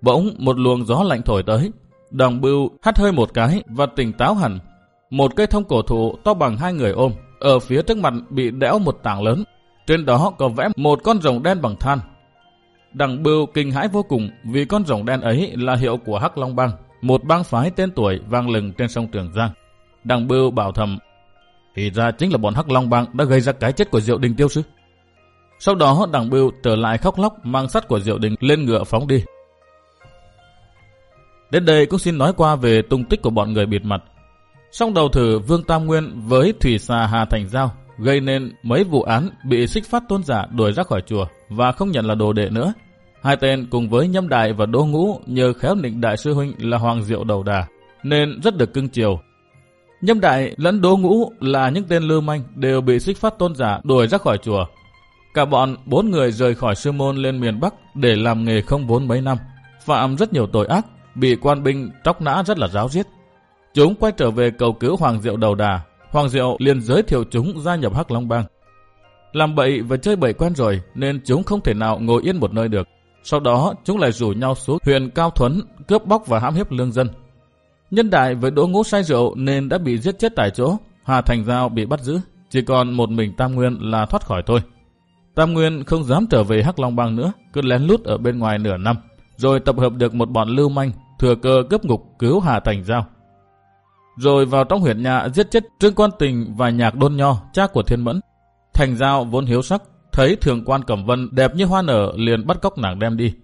Bỗng một luồng gió lạnh thổi tới, Đồng bưu hắt hơi một cái và tỉnh táo hẳn. Một cây thông cổ thụ to bằng hai người ôm, ở phía trước mặt bị đẽo một tảng lớn. Trên đó có vẽ một con rồng đen bằng than. Đằng bưu kinh hãi vô cùng vì con rồng đen ấy là hiệu của Hắc Long Bang, một bang phái tên tuổi vang lừng trên sông Trường Giang. Đặng bưu bảo thầm, thì ra chính là bọn Hắc Long Bang đã gây ra cái chết của Diệu Đình Tiêu Sư. Sau đó Đặng bưu trở lại khóc lóc mang sắt của Diệu Đình lên ngựa phóng đi. Đến đây cũng xin nói qua về tung tích của bọn người bịt mặt. Song đầu thử Vương Tam Nguyên với Thủy Xà Hà Thành Giao gây nên mấy vụ án bị xích phát tôn giả đuổi ra khỏi chùa và không nhận là đồ đệ nữa. Hai tên cùng với Nhâm Đại và Đỗ Ngũ nhờ khéo nịnh đại sư huynh là Hoàng Diệu Đầu Đà nên rất được cưng chiều. Nhâm Đại lẫn Đỗ Ngũ là những tên lưu manh đều bị xích phát tôn giả đuổi ra khỏi chùa. Cả bọn bốn người rời khỏi sư môn lên miền Bắc để làm nghề không vốn mấy năm, phạm rất nhiều tội ác bị quan binh tróc nã rất là ráo giết. Chúng quay trở về cầu cứu Hoàng Diệu đầu đà. Hoàng Diệu liền giới thiệu chúng gia nhập Hắc Long Bang. Làm bậy và chơi bậy quen rồi nên chúng không thể nào ngồi yên một nơi được. Sau đó chúng lại rủ nhau xuống huyện Cao Thuấn cướp bóc và hãm hiếp lương dân. Nhân đại với đỗ ngũ say rượu nên đã bị giết chết tại chỗ. Hà Thành Giao bị bắt giữ. Chỉ còn một mình Tam Nguyên là thoát khỏi thôi. Tam Nguyên không dám trở về Hắc Long Bang nữa, cứ lén lút ở bên ngoài nửa năm, rồi tập hợp được một bọn lưu manh thừa cơ cướp ngục cứu Hà Thành Giao. Rồi vào trong huyện nhà giết chết Trương Quan Tình và Nhạc Đôn Nho, cha của Thiên Mẫn. Thành Giao vốn hiếu sắc, thấy thường quan Cẩm Vân đẹp như hoa nở liền bắt cóc nàng đem đi.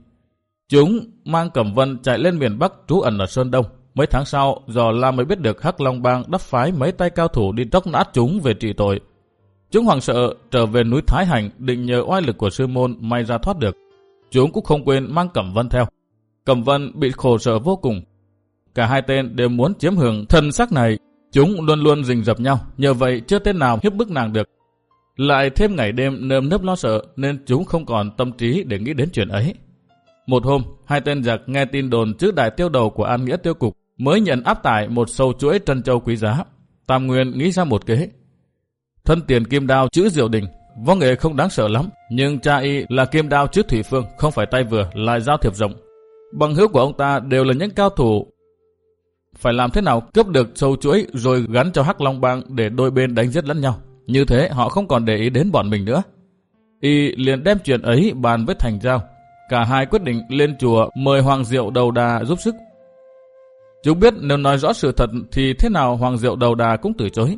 Chúng mang Cẩm Vân chạy lên miền Bắc trú ẩn ở Sơn Đông. Mấy tháng sau, giò la mới biết được Hắc Long Bang đắp phái mấy tay cao thủ đi tróc nát chúng về trị tội. Chúng hoàng sợ trở về núi Thái Hành định nhờ oai lực của sư môn may ra thoát được. Chúng cũng không quên mang Cẩm Vân theo. Cẩm Vân bị khổ sở vô cùng. Cả hai tên đều muốn chiếm hưởng thân sắc này. Chúng luôn luôn rình rập nhau, nhờ vậy chưa tên nào hiếp bức nàng được. Lại thêm ngày đêm nơm nớp lo sợ nên chúng không còn tâm trí để nghĩ đến chuyện ấy. Một hôm, hai tên giặc nghe tin đồn trước đại tiêu đầu của An Nghĩa Tiêu Cục mới nhận áp tải một sâu chuỗi trân châu quý giá. Tam Nguyên nghĩ ra một kế. Thân tiền kim đao chữ diệu đình, võ nghệ không đáng sợ lắm, nhưng cha y là kim đao chữ thủy phương, không phải tay vừa, lại giao thiệp rộng, Bằng hữu của ông ta đều là những cao thủ. Phải làm thế nào cướp được sâu chuỗi rồi gắn cho Hắc Long Bang để đôi bên đánh giết lẫn nhau. Như thế họ không còn để ý đến bọn mình nữa. Y liền đem chuyện ấy bàn với Thành Giao. Cả hai quyết định lên chùa mời Hoàng Diệu Đầu Đà giúp sức. Chúng biết nếu nói rõ sự thật thì thế nào Hoàng Diệu Đầu Đà cũng từ chối.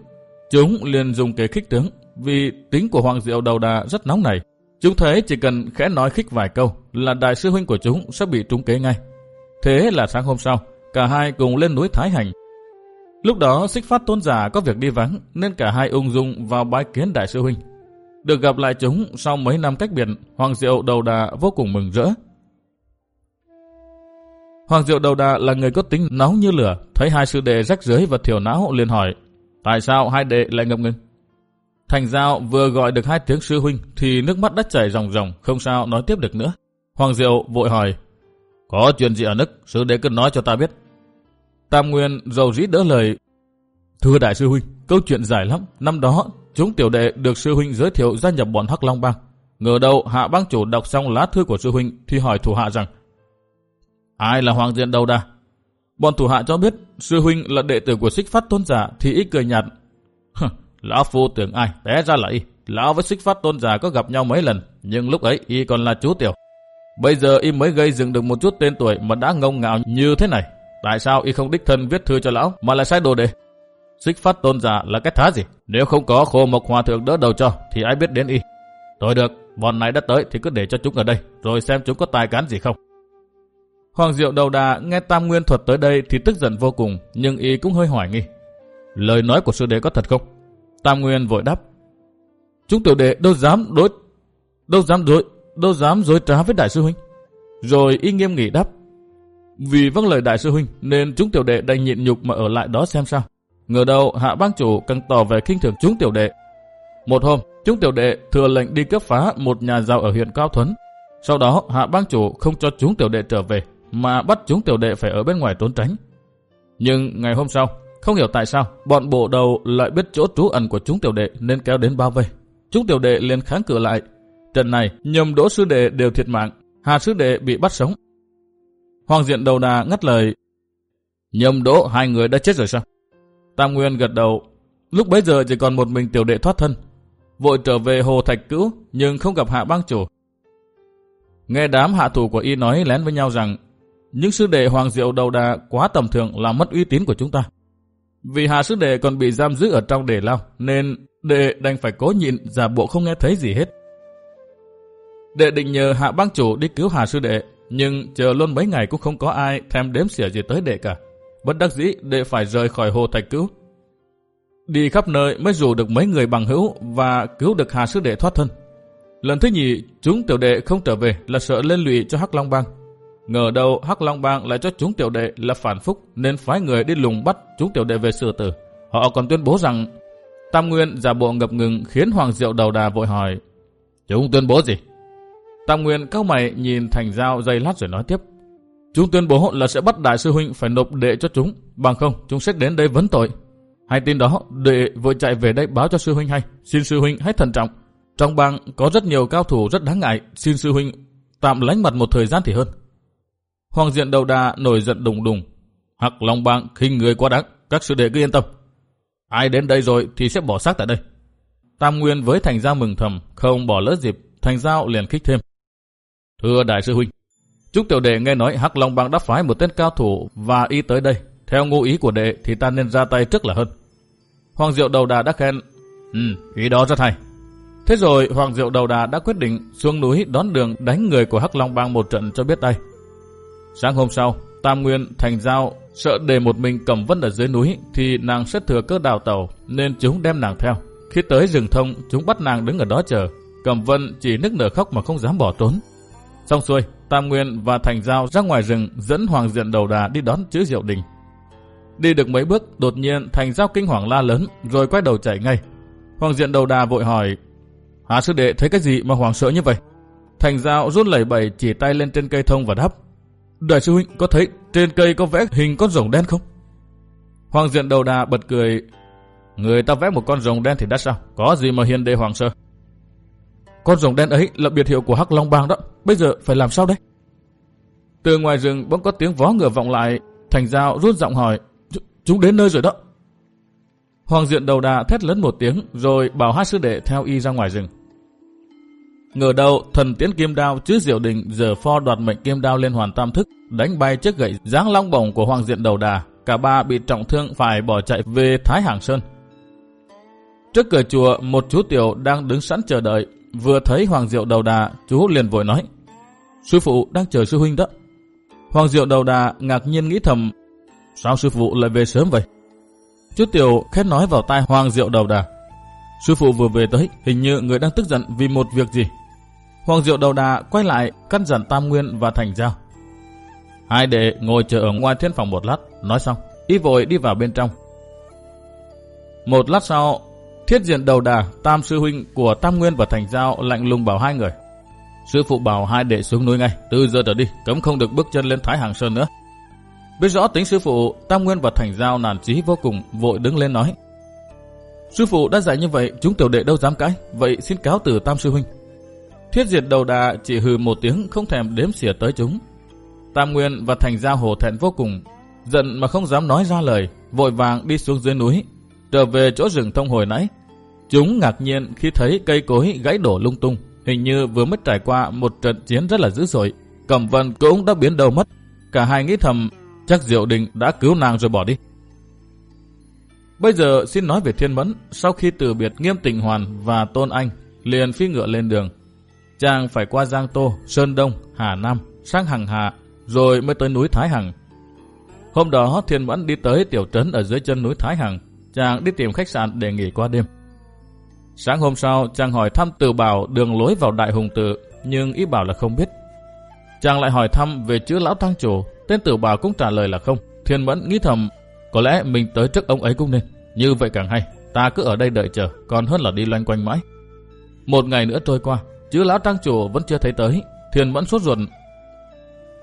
Chúng liền dùng kế khích tướng vì tính của Hoàng Diệu Đầu Đà rất nóng này. Chúng thấy chỉ cần khẽ nói khích vài câu là đại sư huynh của chúng sẽ bị trúng kế ngay. Thế là sáng hôm sau, cả hai cùng lên núi Thái Hành. Lúc đó xích phát tôn giả có việc đi vắng nên cả hai ung dung vào bái kiến đại sư huynh. Được gặp lại chúng sau mấy năm cách biệt, Hoàng Diệu đầu đà vô cùng mừng rỡ. Hoàng Diệu đầu đà là người có tính nóng như lửa, thấy hai sư đệ rách rưới và thiểu não liền hỏi, tại sao hai đệ lại ngập ngừng? Thành Giao vừa gọi được hai tiếng sư huynh thì nước mắt đã chảy ròng ròng, không sao nói tiếp được nữa. Hoàng Diệu vội hỏi, có chuyện gì ở nức, sư đệ cứ nói cho ta biết. Tam Nguyên dầu dĩ đỡ lời, thưa đại sư huynh, câu chuyện dài lắm. Năm đó, chúng tiểu đệ được sư huynh giới thiệu gia nhập bọn Hắc Long Bang. Ngờ đâu hạ bang chủ đọc xong lá thư của sư huynh thì hỏi thủ hạ rằng, ai là Hoàng Diện đầu đà? Bọn thủ hạ cho biết sư huynh là đệ tử của xích phát tôn giả thì ít cười nhạt. Lão Phu tưởng ai, té ra là y. Lão với xích phát tôn giả có gặp nhau mấy lần, nhưng lúc ấy y còn là chú tiểu. Bây giờ y mới gây dựng được một chút tên tuổi mà đã ngông ngạo như thế này. Tại sao y không đích thân viết thư cho lão mà lại sai đồ đề? xích phát tôn giả là cái thá gì? Nếu không có khô mộc hòa thượng đỡ đầu cho, thì ai biết đến y. Thôi được, bọn này đã tới thì cứ để cho chúng ở đây, rồi xem chúng có tài cán gì không. Hoàng Diệu đầu đà nghe Tam Nguyên thuật tới đây thì tức giận vô cùng, nhưng y cũng hơi hoài nghi. Lời nói của sư đệ có thật không? Tam Nguyên vội đáp. Chúng tiểu đệ đâu dám đối, đâu dám đối, đâu dám dối trá với đại sư huynh. Rồi y nghiêm nghị đáp. Vì vâng lời đại sư huynh nên chúng tiểu đệ đành nhịn nhục mà ở lại đó xem sao. Ngờ đâu hạ bang chủ càng tỏ về kinh thường chúng tiểu đệ. Một hôm, chúng tiểu đệ thừa lệnh đi cướp phá một nhà giàu ở huyện Cao Thuấn. Sau đó hạ bang chủ không cho chúng tiểu đệ trở về mà bắt chúng tiểu đệ phải ở bên ngoài trốn tránh. Nhưng ngày hôm sau, không hiểu tại sao, bọn bộ đầu lại biết chỗ trú ẩn của chúng tiểu đệ nên kéo đến bao vây. Chúng tiểu đệ liền kháng cự lại. Trận này, nhầm đỗ sư đệ đều thiệt mạng, hà sư đệ bị bắt sống. Hoàng diện đầu đà ngắt lời. Nhầm đỗ hai người đã chết rồi sao? Tam Nguyên gật đầu. Lúc bấy giờ chỉ còn một mình tiểu đệ thoát thân. Vội trở về hồ thạch cữu nhưng không gặp hạ bang chủ. Nghe đám hạ thủ của y nói lén với nhau rằng những sư đệ Hoàng Diệu đầu đà quá tầm thường làm mất uy tín của chúng ta. Vì hạ sư đệ còn bị giam giữ ở trong đề lao, nên đệ đành phải cố nhịn giả bộ không nghe thấy gì hết. Đệ định nhờ hạ bang chủ đi cứu hạ sư đệ, nhưng chờ luôn mấy ngày cũng không có ai thèm đếm xỉa gì tới đệ cả. Bất đắc dĩ đệ phải rời khỏi hồ thạch cứu. Đi khắp nơi mới rủ được mấy người bằng hữu và cứu được hà sư đệ thoát thân. Lần thứ nhì, chúng tiểu đệ không trở về là sợ lên lụy cho Hắc Long Bang. Ngờ đâu Hắc Long Bang lại cho chúng tiểu đệ là phản phúc nên phái người đi lùng bắt chúng tiểu đệ về xử tử. Họ còn tuyên bố rằng Tam Nguyên giả bộ ngập ngừng khiến Hoàng Diệu đầu đà vội hỏi Chúng tuyên bố gì? Tam Nguyên cao mày nhìn Thành Giao dây lát rồi nói tiếp Chúng tuyên bố là sẽ bắt đại sư huynh phải nộp đệ cho chúng Bằng không chúng sẽ đến đây vấn tội Hay tin đó đệ vội chạy về đây báo cho sư huynh hay Xin sư huynh hãy thận trọng Trong bang có rất nhiều cao thủ rất đáng ngại Xin sư huynh tạm lánh mặt một thời gian thì hơn Hoàng diện đầu đà nổi giận đùng đùng. hặc Long Bang khinh người quá đáng, các sư đệ cứ yên tâm. Ai đến đây rồi thì sẽ bỏ xác tại đây. Tam Nguyên với Thành Giao mừng thầm, không bỏ lỡ dịp, Thành Giao liền khích thêm. Thưa đại sư huynh, chúc tiểu đệ nghe nói Hắc Long Bang đã phái một tên cao thủ và y tới đây. Theo ngụ ý của đệ thì ta nên ra tay trước là hơn. Hoàng Diệu Đầu Đà đã khen, Ừ, ý đó rất hay. Thế rồi Hoàng Diệu Đầu Đà đã quyết định xuống núi đón đường đánh người của Hắc Long Bang một trận cho biết đây Sáng hôm sau, Tam Nguyên, Thành Giao sợ để một mình cầm vân ở dưới núi thì nàng sẽ thừa cơ đào tàu nên chúng đem nàng theo. Khi tới rừng thông, chúng bắt nàng đứng ở đó chờ. Cầm vân chỉ nức nở khóc mà không dám bỏ trốn. Xong xuôi, Tam Nguyên và Thành Giao ra ngoài rừng dẫn Hoàng Diện đầu đà đi đón chữ Diệu Đình. Đi được mấy bước, đột nhiên Thành Giao kinh hoàng la lớn rồi quay đầu chạy ngay. Hoàng Diện đầu đà vội hỏi, Hà sư đệ thấy cái gì mà hoàng sợ như vậy? Thành Giao rút lẩy bẩy chỉ tay lên trên cây thông và đáp, Đại sư huynh có thấy trên cây có vẽ hình con rồng đen không? Hoàng diện đầu đà bật cười. Người ta vẽ một con rồng đen thì đã sao? Có gì mà hiền đệ hoàng sợ con rồng đen ấy là biệt hiệu của Hắc Long Bang đó. Bây giờ phải làm sao đấy? Từ ngoài rừng bỗng có tiếng vó ngựa vọng lại. Thành giao rút giọng hỏi. Chúng đến nơi rồi đó. Hoàng diện đầu đà thét lớn một tiếng rồi bảo hai sư đệ theo y ra ngoài rừng. Ngờ đầu thần tiến kim đao chứ diệu đình giờ pho đoạt mệnh kim đao lên hoàn tam thức, đánh bay chiếc gậy giáng long bổng của hoàng diện đầu đà. Cả ba bị trọng thương phải bỏ chạy về Thái Hàng Sơn. Trước cửa chùa, một chú tiểu đang đứng sẵn chờ đợi. Vừa thấy Hoàng Diệu đầu đà, chú liền vội nói. Sư phụ đang chờ sư huynh đó. Hoàng Diệu đầu đà ngạc nhiên nghĩ thầm. Sao sư phụ lại về sớm vậy? Chú tiểu khét nói vào tai Hoàng Diệu đầu đà. Sư phụ vừa về tới, hình như người đang tức giận vì một việc gì. Hoàng Diệu đầu đà quay lại căn dặn Tam Nguyên và Thành Giao. Hai đệ ngồi chờ ở ngoài thiên phòng một lát, nói xong, y vội đi vào bên trong. Một lát sau, thiết diện đầu đà, Tam Sư Huynh của Tam Nguyên và Thành Giao lạnh lùng bảo hai người. Sư phụ bảo hai đệ xuống núi ngay, từ giờ trở đi, cấm không được bước chân lên Thái Hàng Sơn nữa. Biết rõ tính sư phụ, Tam Nguyên và Thành Giao nản chí vô cùng, vội đứng lên nói. Sư phụ đã dạy như vậy, chúng tiểu đệ đâu dám cãi, vậy xin cáo từ Tam Sư Huynh. Thiết diệt đầu đà chỉ hừ một tiếng không thèm đếm xỉa tới chúng. Tam Nguyên và Thành Giao hổ thẹn vô cùng, giận mà không dám nói ra lời, vội vàng đi xuống dưới núi, trở về chỗ rừng thông hồi nãy. Chúng ngạc nhiên khi thấy cây cối gãy đổ lung tung, hình như vừa mới trải qua một trận chiến rất là dữ dội. Cẩm Vân cũng đã biến đầu mất. Cả hai nghĩ thầm, chắc Diệu Đình đã cứu nàng rồi bỏ đi. Bây giờ xin nói về Thiên Mẫn, sau khi từ biệt Nghiêm Tịnh Hoàn và Tôn Anh, liền phi ngựa lên đường. Chàng phải qua Giang Tô, Sơn Đông, Hà Nam, sang Hằng Hà, rồi mới tới núi Thái Hằng. Hôm đó Thiên Mẫn đi tới tiểu trấn ở dưới chân núi Thái Hằng, chàng đi tìm khách sạn để nghỉ qua đêm. Sáng hôm sau, chàng hỏi thăm từ bảo đường lối vào Đại Hùng Tự, nhưng ý bảo là không biết. Chàng lại hỏi thăm về chữ lão tăng chủ, tên tử bảo cũng trả lời là không. Thiên Mẫn nghĩ thầm, có lẽ mình tới trước ông ấy cũng nên. Như vậy càng hay, ta cứ ở đây đợi chờ, còn hơn là đi loanh quanh mãi. Một ngày nữa trôi qua, chữ lão tăng chủ vẫn chưa thấy tới. Thiên Mẫn sốt ruột.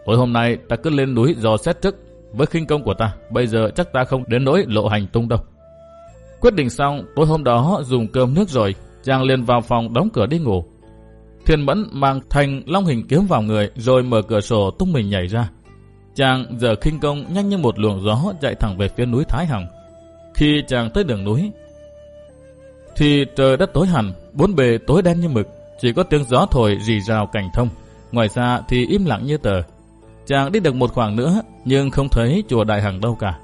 Tối hôm nay ta cứ lên núi dò xét trước. Với khinh công của ta, bây giờ chắc ta không đến nỗi lộ hành tung đâu. Quyết định xong, tối hôm đó dùng cơm nước rồi, chàng liền vào phòng đóng cửa đi ngủ. Thiên Mẫn mang thành long hình kiếm vào người rồi mở cửa sổ tung mình nhảy ra. Chàng giờ khinh công nhanh như một luồng gió chạy thẳng về phía núi Thái Hằng. Khi chàng tới đường núi, thì trời đất tối hẳn, bốn bề tối đen như mực, chỉ có tiếng gió thổi rì rào cảnh thông. Ngoài ra thì im lặng như tờ. Chàng đi được một khoảng nữa, nhưng không thấy chùa Đại Hằng đâu cả.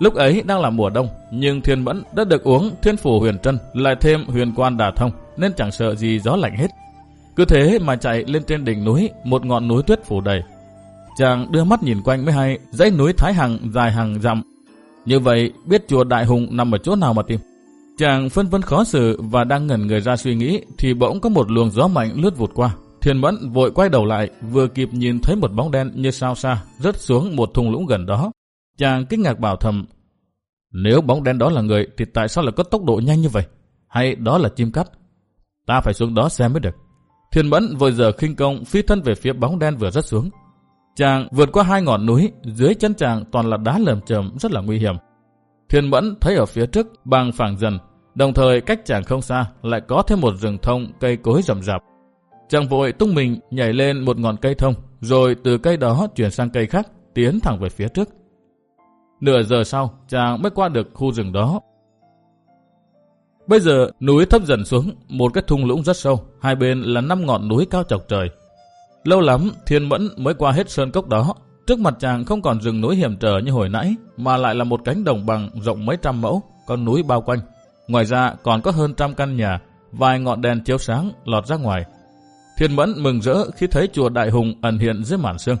Lúc ấy đang là mùa đông, nhưng Thiên Mẫn đã được uống Thiên Phủ Huyền Trân, lại thêm Huyền Quan Đà Thông, nên chẳng sợ gì gió lạnh hết. Cứ thế mà chạy lên trên đỉnh núi, một ngọn núi tuyết phủ đầy. Chàng đưa mắt nhìn quanh mới hay, dãy núi Thái Hằng dài hàng dặm. Như vậy, biết chùa Đại Hùng nằm ở chỗ nào mà tìm. Chàng phân vân khó xử và đang ngẩn người ra suy nghĩ, thì bỗng có một luồng gió mạnh lướt vụt qua. Thiên Mẫn vội quay đầu lại, vừa kịp nhìn thấy một bóng đen như sao xa, rớt xuống một thung lũng gần đó. Chàng kinh ngạc bảo thầm, nếu bóng đen đó là người thì tại sao lại có tốc độ nhanh như vậy? Hay đó là chim cắt? Ta phải xuống đó xem mới được. Thiên Mẫn vội giờ khinh công phi thân về phía bóng đen vừa rất xuống. Chàng vượt qua hai ngọn núi, dưới chân chàng toàn là đá lởm chởm rất là nguy hiểm. Thiên Mẫn thấy ở phía trước bằng phẳng dần, đồng thời cách chàng không xa lại có thêm một rừng thông cây cối rậm rạp. Chàng vội tung mình nhảy lên một ngọn cây thông, rồi từ cây đó chuyển sang cây khác, tiến thẳng về phía trước. Nửa giờ sau, chàng mới qua được khu rừng đó. Bây giờ, núi thấp dần xuống, một cái thung lũng rất sâu, hai bên là năm ngọn núi cao chọc trời. Lâu lắm, thiên mẫn mới qua hết sơn cốc đó. Trước mặt chàng không còn rừng núi hiểm trở như hồi nãy, mà lại là một cánh đồng bằng rộng mấy trăm mẫu, con núi bao quanh. Ngoài ra còn có hơn trăm căn nhà, vài ngọn đèn chiếu sáng lọt ra ngoài. Thiên mẫn mừng rỡ khi thấy chùa Đại Hùng ẩn hiện dưới màn sương.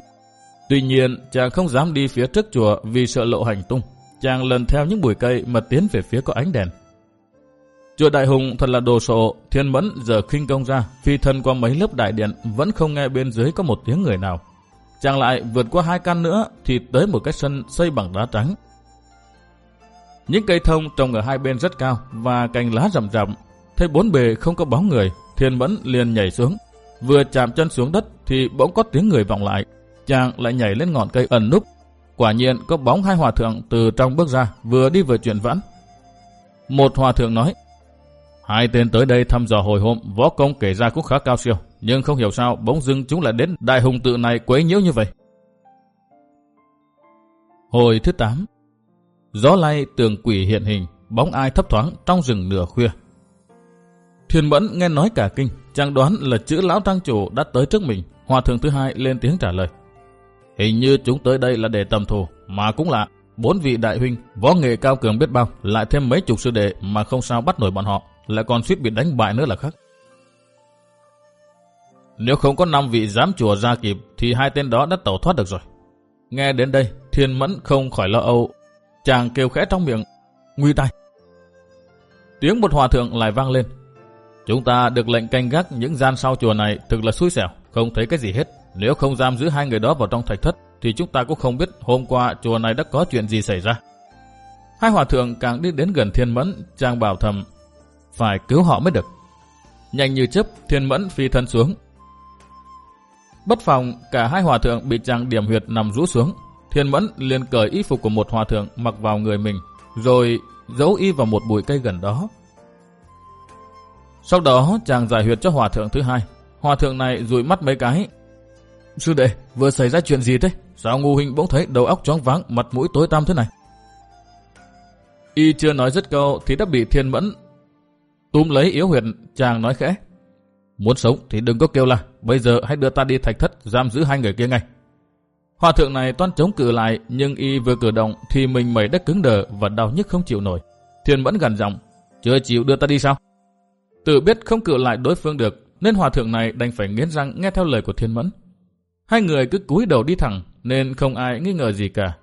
Tuy nhiên, chàng không dám đi phía trước chùa vì sợ lộ hành tung. Chàng lần theo những bụi cây mà tiến về phía có ánh đèn. Chùa Đại Hùng thật là đồ sộ, thiên mẫn giờ khinh công ra, phi thân qua mấy lớp đại điện vẫn không nghe bên dưới có một tiếng người nào. Chàng lại vượt qua hai căn nữa thì tới một cái sân xây bằng đá trắng. Những cây thông trồng ở hai bên rất cao và cành lá rậm rậm. Thấy bốn bề không có bóng người, thiên mẫn liền nhảy xuống. Vừa chạm chân xuống đất thì bỗng có tiếng người vọng lại. Chàng lại nhảy lên ngọn cây ẩn núp. Quả nhiên có bóng hai hòa thượng từ trong bước ra, vừa đi vừa chuyển vãn. Một hòa thượng nói, Hai tên tới đây thăm dò hồi hôm, võ công kể ra cũng khá cao siêu, nhưng không hiểu sao bỗng dưng chúng lại đến đại hùng tự này quấy nhiễu như vậy. Hồi thứ 8 Gió lay tường quỷ hiện hình, bóng ai thấp thoáng trong rừng nửa khuya. Thuyền Mẫn nghe nói cả kinh, chàng đoán là chữ lão trang chủ đã tới trước mình. Hòa thượng thứ hai lên tiếng trả lời. Hình như chúng tới đây là để tầm thù, mà cũng lạ. Bốn vị đại huynh, võ nghệ cao cường biết bao, lại thêm mấy chục sư đệ mà không sao bắt nổi bọn họ lại còn suýt bị đánh bại nữa là khác. Nếu không có năm vị giám chùa ra kịp, thì hai tên đó đã tẩu thoát được rồi. Nghe đến đây, thiên mẫn không khỏi lo âu. Chàng kêu khẽ trong miệng, nguy tai. Tiếng một hòa thượng lại vang lên. Chúng ta được lệnh canh gác những gian sau chùa này thực là xui xẻo, không thấy cái gì hết. Nếu không giam giữ hai người đó vào trong thạch thất, thì chúng ta cũng không biết hôm qua chùa này đã có chuyện gì xảy ra. Hai hòa thượng càng đi đến gần thiên mẫn, chàng bảo thầm, phải cứu họ mới được. Nhanh như chớp, thiên mẫn phi thân xuống. Bất phòng, cả hai hòa thượng bị chàng điểm huyệt nằm rũ xuống. Thiên mẫn liền cởi y phục của một hòa thượng mặc vào người mình, rồi giấu y vào một bụi cây gần đó. Sau đó chàng giải huyệt cho hòa thượng thứ hai. Hòa thượng này rụi mắt mấy cái. Sư đệ, vừa xảy ra chuyện gì thế? Sao ngu hình bỗng thấy đầu óc choáng váng, mặt mũi tối tăm thế này? Y chưa nói dứt câu thì đã bị thiên mẫn Túm lấy yếu huyệt, chàng nói khẽ. Muốn sống thì đừng có kêu là, bây giờ hãy đưa ta đi thạch thất giam giữ hai người kia ngay. Hòa thượng này toan chống cự lại, nhưng y vừa cử động thì mình mẩy đất cứng đờ và đau nhức không chịu nổi. Thiên Mẫn gần giọng, chưa chịu đưa ta đi sao? Tự biết không cự lại đối phương được, nên hòa thượng này đành phải nghiến răng nghe theo lời của Thiên Mẫn. Hai người cứ cúi đầu đi thẳng, nên không ai nghi ngờ gì cả.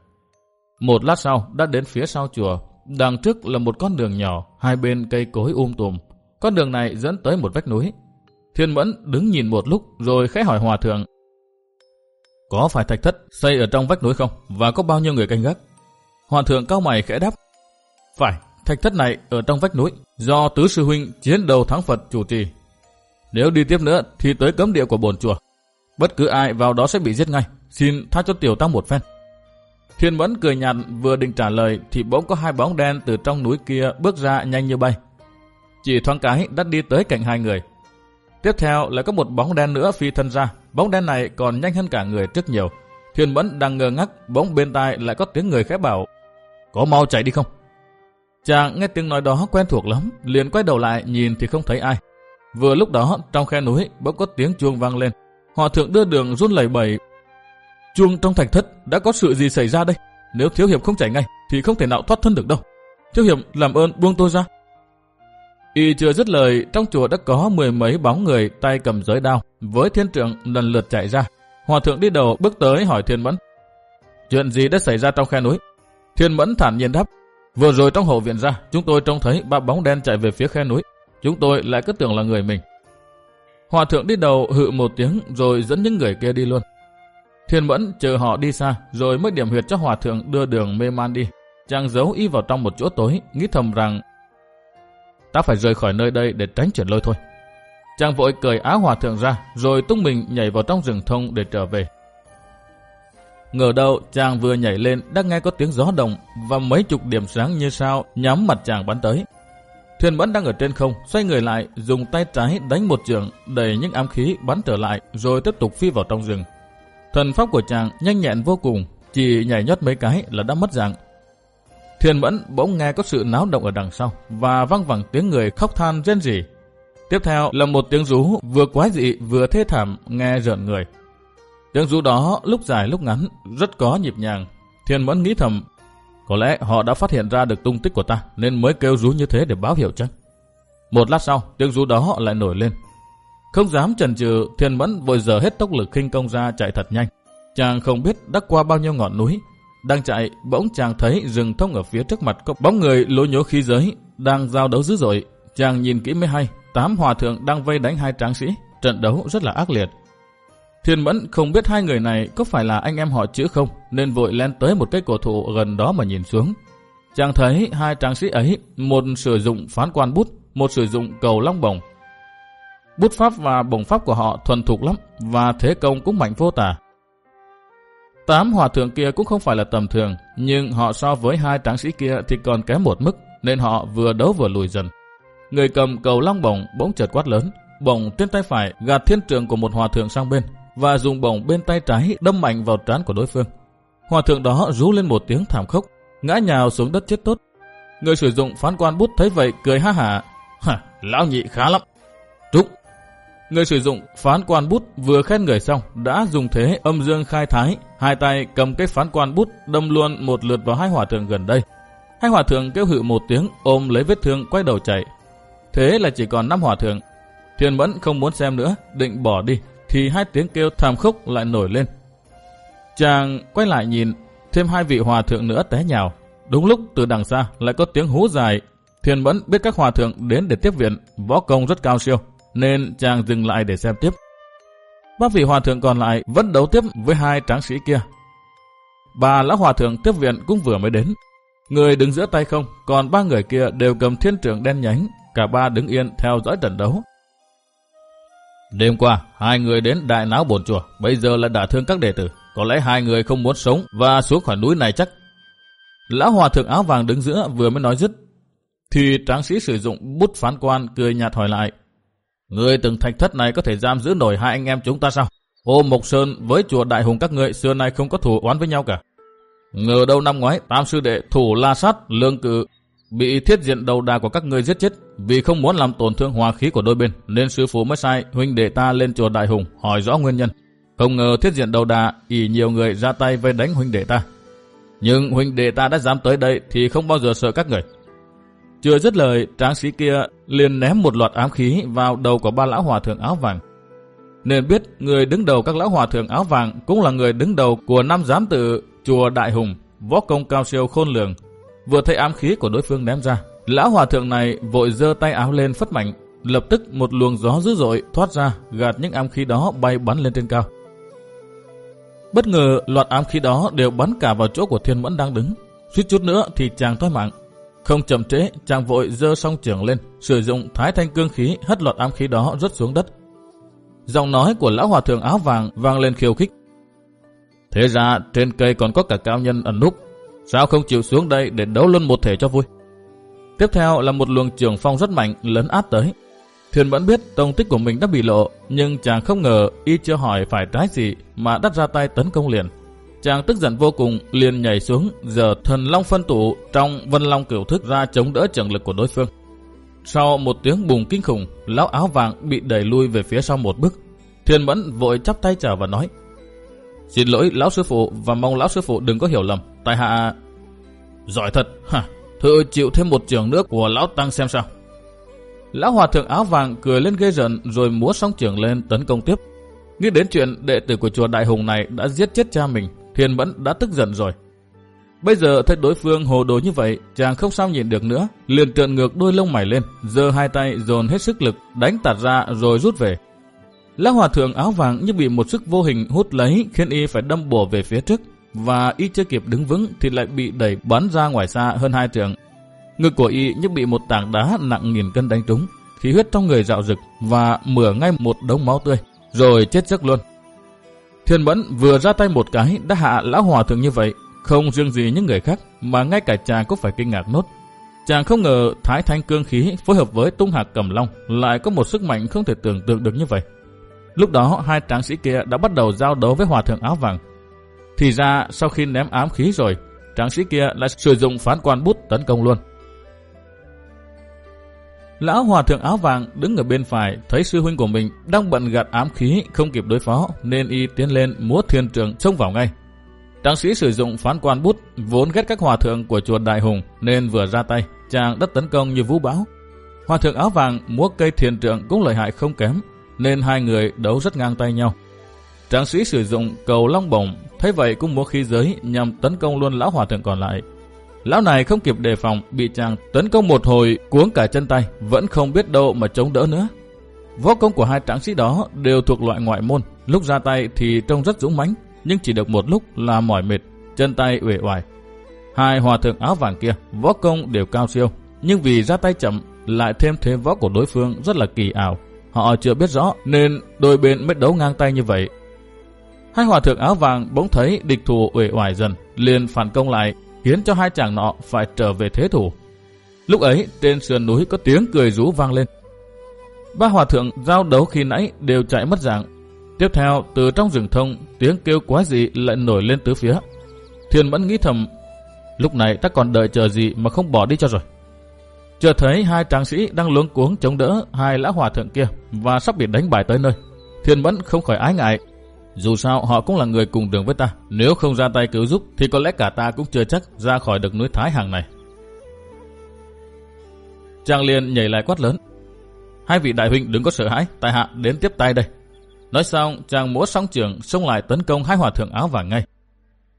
Một lát sau đã đến phía sau chùa, đằng trước là một con đường nhỏ, hai bên cây cối um tùm. Con đường này dẫn tới một vách núi. Thiên Mẫn đứng nhìn một lúc rồi khẽ hỏi hòa thượng. Có phải thạch thất xây ở trong vách núi không? Và có bao nhiêu người canh gác? Hòa thượng cao mày khẽ đáp. Phải, thạch thất này ở trong vách núi, do tứ sư huynh chiến đầu thắng Phật chủ trì. Nếu đi tiếp nữa thì tới cấm địa của bồn chùa. Bất cứ ai vào đó sẽ bị giết ngay. Xin tha cho tiểu tăng một phen. Thiên Mẫn cười nhạt vừa định trả lời thì bỗng có hai bóng đen từ trong núi kia bước ra nhanh như bay. Chỉ thoáng cái đã đi tới cạnh hai người. Tiếp theo lại có một bóng đen nữa phi thân ra. Bóng đen này còn nhanh hơn cả người trước nhiều. Thiên Mẫn đang ngơ ngác, bỗng bên tai lại có tiếng người khẽ bảo. Có mau chạy đi không? Chàng nghe tiếng nói đó quen thuộc lắm, liền quay đầu lại nhìn thì không thấy ai. Vừa lúc đó, trong khe núi bỗng có tiếng chuông vang lên. Hòa thượng đưa đường run lẩy bẩy. Chuông trong thạch thất đã có sự gì xảy ra đây? Nếu thiếu hiệp không chạy ngay thì không thể nào thoát thân được đâu. Thiếu hiệp làm ơn buông tôi ra. Y chưa dứt lời, trong chùa đã có mười mấy bóng người tay cầm giới đao, với thiên trưởng lần lượt chạy ra. Hòa thượng đi đầu bước tới hỏi Thiên Mẫn. Chuyện gì đã xảy ra trong khe núi? Thiên Mẫn thản nhiên đáp. Vừa rồi trong hậu viện ra, chúng tôi trông thấy ba bóng đen chạy về phía khe núi. Chúng tôi lại cứ tưởng là người mình. Hòa thượng đi đầu hự một tiếng rồi dẫn những người kia đi luôn. Thiên Mẫn chờ họ đi xa rồi mới điểm huyệt cho hòa thượng đưa đường mê man đi. Chàng giấu y vào trong một chỗ tối, nghĩ thầm rằng ta phải rời khỏi nơi đây để tránh chuyển lôi thôi. Chàng vội cởi áo hòa thượng ra, rồi tung mình nhảy vào trong rừng thông để trở về. Ngờ đâu, chàng vừa nhảy lên đã nghe có tiếng gió động và mấy chục điểm sáng như sao nhắm mặt chàng bắn tới. Thuyền Mẫn đang ở trên không, xoay người lại, dùng tay trái đánh một trường, đẩy những ám khí bắn trở lại, rồi tiếp tục phi vào trong rừng. Thần pháp của chàng nhanh nhẹn vô cùng, chỉ nhảy nhót mấy cái là đã mất dạng. Thuyền Mẫn bỗng nghe có sự náo động ở đằng sau và văng vẳng tiếng người khóc than rên rỉ. Tiếp theo là một tiếng rú vừa quái dị vừa thê thảm nghe rợn người. Tiếng rú đó lúc dài lúc ngắn rất có nhịp nhàng. Thuyền Mẫn nghĩ thầm có lẽ họ đã phát hiện ra được tung tích của ta nên mới kêu rú như thế để báo hiệu chắc. Một lát sau tiếng rú đó lại nổi lên. Không dám chần chừ, thiên Mẫn vội giờ hết tốc lực khinh công ra chạy thật nhanh. Chàng không biết đã qua bao nhiêu ngọn núi đang chạy, bỗng chàng thấy rừng thông ở phía trước mặt có bóng người lối nhố khí giới, đang giao đấu dữ dội. Chàng nhìn kỹ mới hay, tám hòa thượng đang vây đánh hai tráng sĩ, trận đấu rất là ác liệt. Thiên Mẫn không biết hai người này có phải là anh em họ chữ không, nên vội len tới một cái cổ thụ gần đó mà nhìn xuống. Chàng thấy hai tráng sĩ ấy, một sử dụng phán quan bút, một sử dụng cầu long bổng. Bút pháp và bổng pháp của họ thuần thục lắm, và thế công cũng mạnh vô tả. Tám hòa thượng kia cũng không phải là tầm thường, nhưng họ so với hai tráng sĩ kia thì còn kém một mức, nên họ vừa đấu vừa lùi dần. Người cầm cầu long bổng bỗng chợt quát lớn, bổng trên tay phải gạt thiên trường của một hòa thượng sang bên và dùng bổng bên tay trái đâm mạnh vào trán của đối phương. Hòa thượng đó rú lên một tiếng thảm khốc, ngã nhào xuống đất chết tốt. Người sử dụng phán quan bút thấy vậy cười ha hả. Hả, lão nhị khá lắm. Trúc, Người sử dụng phán quan bút vừa khen người xong đã dùng thế âm dương khai thái, hai tay cầm cái phán quan bút đâm luôn một lượt vào hai hỏa thượng gần đây. Hai hỏa thượng kêu hự một tiếng ôm lấy vết thương quay đầu chạy. Thế là chỉ còn năm hỏa thượng. Thiên Mẫn không muốn xem nữa, định bỏ đi, thì hai tiếng kêu thảm khốc lại nổi lên. Chàng quay lại nhìn, thêm hai vị hòa thượng nữa té nhào. Đúng lúc từ đằng xa lại có tiếng hú dài. Thiền Mẫn biết các hòa thượng đến để tiếp viện, võ công rất cao siêu, nên chàng dừng lại để xem tiếp. Ba vị hòa thượng còn lại vẫn đấu tiếp với hai tráng sĩ kia. Bà lão hòa thượng tiếp viện cũng vừa mới đến. Người đứng giữa tay không, còn ba người kia đều cầm thiên trường đen nhánh, cả ba đứng yên theo dõi trận đấu. Đêm qua, hai người đến đại náo bồn chùa, bây giờ là đả thương các đệ tử. Có lẽ hai người không muốn sống và xuống khỏi núi này chắc. Lão hòa thượng áo vàng đứng giữa vừa mới nói dứt, thì tráng sĩ sử dụng bút phán quan cười nhạt hỏi lại. Người từng thạch thất này có thể giam giữ nổi hai anh em chúng ta sao? Ô Mộc Sơn với chùa Đại Hùng các ngươi xưa nay không có thù oán với nhau cả. Ngờ đâu năm ngoái, tam sư đệ thủ la sát, lương cử bị thiết diện đầu đà của các ngươi giết chết vì không muốn làm tổn thương hòa khí của đôi bên, nên sư phụ mới sai huynh đệ ta lên chùa Đại Hùng hỏi rõ nguyên nhân. Không ngờ thiết diện đầu đà ỉ nhiều người ra tay vây đánh huynh đệ ta. Nhưng huynh đệ ta đã dám tới đây thì không bao giờ sợ các người. Chưa dứt lời, tráng sĩ kia liền ném một loạt ám khí vào đầu của ba lão hòa thượng áo vàng. Nên biết người đứng đầu các lão hòa thượng áo vàng cũng là người đứng đầu của năm giám tự chùa Đại Hùng, võ công cao siêu khôn lường. Vừa thấy ám khí của đối phương ném ra, lão hòa thượng này vội giơ tay áo lên phất mạnh, lập tức một luồng gió dữ dội thoát ra, gạt những ám khí đó bay bắn lên trên cao. Bất ngờ loạt ám khí đó đều bắn cả vào chỗ của Thiên Mẫn đang đứng. Suýt chút nữa thì chàng thoát mạng. Không chậm trễ, chàng vội dơ song trưởng lên, sử dụng thái thanh cương khí hất loạt ám khí đó rớt xuống đất. Giọng nói của lão hòa thượng áo vàng vang lên khiêu khích. Thế ra trên cây còn có cả cao nhân ẩn núp. Sao không chịu xuống đây để đấu luôn một thể cho vui? Tiếp theo là một luồng trường phong rất mạnh lấn át tới. Thuyền vẫn biết tông tích của mình đã bị lộ, nhưng chàng không ngờ y chưa hỏi phải trái gì mà đắt ra tay tấn công liền. Chàng tức giận vô cùng, liền nhảy xuống, giờ thần long phân tụ trong vân long cửu thức ra chống đỡ trận lực của đối phương. Sau một tiếng bùng kinh khủng, lão áo vàng bị đẩy lui về phía sau một bước. Thiên Mẫn vội chắp tay chào và nói, Xin lỗi lão sư phụ và mong lão sư phụ đừng có hiểu lầm, tại hạ... Giỏi thật, hả? Thử chịu thêm một trường nước của lão tăng xem sao. Lão hòa thượng áo vàng cười lên ghê rợn rồi múa song trường lên tấn công tiếp. Nghĩ đến chuyện đệ tử của chùa Đại Hùng này đã giết chết cha mình, Thiên Mẫn đã tức giận rồi. Bây giờ thấy đối phương hồ đồ như vậy, chàng không sao nhìn được nữa, liền trợn ngược đôi lông mày lên, giơ hai tay dồn hết sức lực, đánh tạt ra rồi rút về. Lão hòa thượng áo vàng như bị một sức vô hình hút lấy khiến y phải đâm bổ về phía trước, và y chưa kịp đứng vững thì lại bị đẩy bắn ra ngoài xa hơn hai trường. Ngực của y như bị một tảng đá nặng nghìn cân đánh trúng, khí huyết trong người dạo rực và mửa ngay một đống máu tươi, rồi chết giấc luôn. Thiên Mẫn vừa ra tay một cái đã hạ lão hòa thượng như vậy, không riêng gì những người khác mà ngay cả chàng cũng phải kinh ngạc nốt. Chàng không ngờ Thái Thanh Cương Khí phối hợp với Tung Hạc Cầm Long lại có một sức mạnh không thể tưởng tượng được như vậy. Lúc đó hai tráng sĩ kia đã bắt đầu giao đấu với hòa thượng áo vàng. Thì ra sau khi ném ám khí rồi, tráng sĩ kia lại sử dụng phán quan bút tấn công luôn. Lão hòa thượng áo vàng đứng ở bên phải thấy sư huynh của mình đang bận gạt ám khí không kịp đối phó nên y tiến lên múa thiên trường xông vào ngay. Tráng sĩ sử dụng phán quan bút vốn ghét các hòa thượng của chùa Đại Hùng nên vừa ra tay chàng đất tấn công như vũ bão. Hòa thượng áo vàng múa cây thiên trường cũng lợi hại không kém nên hai người đấu rất ngang tay nhau. Tráng sĩ sử dụng cầu long bổng thấy vậy cũng múa khí giới nhằm tấn công luôn lão hòa thượng còn lại. Lão này không kịp đề phòng, bị chàng tấn công một hồi, cuống cả chân tay, vẫn không biết đâu mà chống đỡ nữa. Võ công của hai tráng sĩ đó đều thuộc loại ngoại môn, lúc ra tay thì trông rất dũng mãnh, nhưng chỉ được một lúc là mỏi mệt, chân tay uể oải. Hai hòa thượng áo vàng kia, võ công đều cao siêu, nhưng vì ra tay chậm, lại thêm thế võ của đối phương rất là kỳ ảo. Họ chưa biết rõ nên đôi bên mới đấu ngang tay như vậy. Hai hòa thượng áo vàng bỗng thấy địch thủ uể oải dần, liền phản công lại, khiến cho hai chàng nọ phải trở về thế thủ. Lúc ấy, trên sườn núi có tiếng cười rú vang lên. Ba hòa thượng giao đấu khi nãy đều chạy mất dạng. Tiếp theo, từ trong rừng thông, tiếng kêu quái dị lại nổi lên tứ phía. Thiên mẫn nghĩ thầm, lúc này ta còn đợi chờ gì mà không bỏ đi cho rồi. Chờ thấy hai tráng sĩ đang luống cuống chống đỡ hai lão hòa thượng kia và sắp bị đánh bại tới nơi. Thiên mẫn không khỏi ái ngại, dù sao họ cũng là người cùng đường với ta. Nếu không ra tay cứu giúp thì có lẽ cả ta cũng chưa chắc ra khỏi được núi Thái Hàng này. Trang liền nhảy lại quát lớn. Hai vị đại huynh đừng có sợ hãi, tại hạ đến tiếp tay đây. Nói xong, chàng múa sóng trường xông lại tấn công hai hòa thượng áo vàng ngay.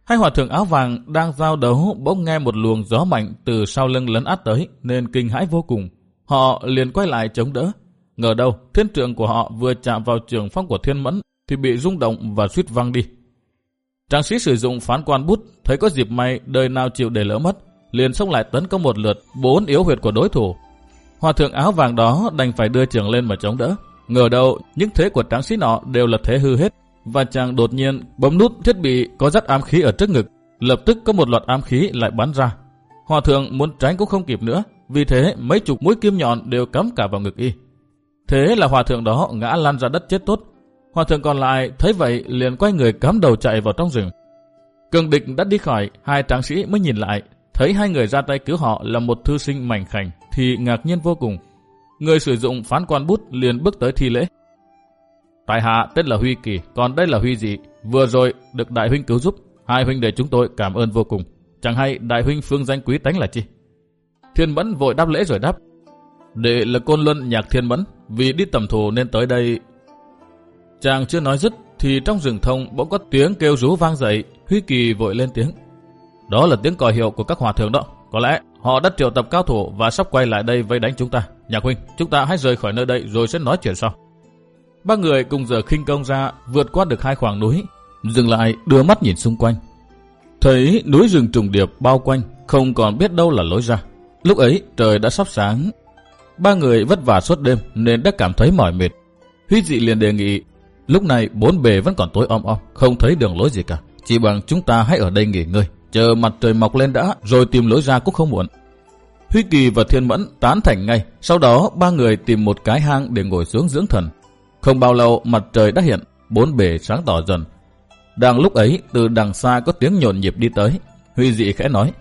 Hai hòa thượng áo vàng đang giao đấu bỗng nghe một luồng gió mạnh từ sau lưng lấn át tới nên kinh hãi vô cùng. Họ liền quay lại chống đỡ. Ngờ đâu, thiên trường của họ vừa chạm vào trường phong của thiên mẫn thì bị rung động và suýt văng đi. Tráng sĩ sử dụng phán quan bút, thấy có dịp may đời nào chịu để lỡ mất, liền xông lại tấn công một lượt bốn yếu huyệt của đối thủ. Hòa thượng áo vàng đó đành phải đưa trường lên mà chống đỡ. Ngờ đâu, những thế của tráng sĩ nọ đều là thế hư hết, và chàng đột nhiên bấm nút thiết bị có dắt ám khí ở trước ngực, lập tức có một loạt ám khí lại bắn ra. Hòa thượng muốn tránh cũng không kịp nữa, vì thế mấy chục mũi kim nhọn đều cắm cả vào ngực y. Thế là hòa thượng đó ngã lăn ra đất chết tốt, Hòa thượng còn lại thấy vậy liền quay người cắm đầu chạy vào trong rừng. Cường địch đã đi khỏi, hai tráng sĩ mới nhìn lại, thấy hai người ra tay cứu họ là một thư sinh mảnh khảnh thì ngạc nhiên vô cùng. Người sử dụng phán quan bút liền bước tới thi lễ. Tại hạ tên là Huy Kỳ, còn đây là Huy Dị. Vừa rồi được đại huynh cứu giúp, hai huynh đệ chúng tôi cảm ơn vô cùng. Chẳng hay đại huynh phương danh quý tánh là chi? Thiên Mẫn vội đáp lễ rồi đáp. Đệ là côn luân nhạc Thiên Mẫn, vì đi tầm thù nên tới đây. Chàng chưa nói dứt thì trong rừng thông bỗng có tiếng kêu rú vang dậy, Huy Kỳ vội lên tiếng. Đó là tiếng còi hiệu của các hòa thượng đó. Có lẽ họ đã triệu tập cao thủ và sắp quay lại đây vây đánh chúng ta. Nhạc huynh, chúng ta hãy rời khỏi nơi đây rồi sẽ nói chuyện sau. Ba người cùng giờ khinh công ra vượt qua được hai khoảng núi, dừng lại đưa mắt nhìn xung quanh. Thấy núi rừng trùng điệp bao quanh, không còn biết đâu là lối ra. Lúc ấy trời đã sắp sáng. Ba người vất vả suốt đêm nên đã cảm thấy mỏi mệt. Huy dị liền đề nghị, lúc này bốn bề vẫn còn tối om om, không thấy đường lối gì cả. Chỉ bằng chúng ta hãy ở đây nghỉ ngơi, chờ mặt trời mọc lên đã, rồi tìm lối ra cũng không muộn. Huy Kỳ và Thiên Mẫn tán thành ngay, sau đó ba người tìm một cái hang để ngồi xuống dưỡng thần. Không bao lâu mặt trời đã hiện, bốn bề sáng tỏ dần. Đang lúc ấy, từ đằng xa có tiếng nhộn nhịp đi tới. Huy dị khẽ nói,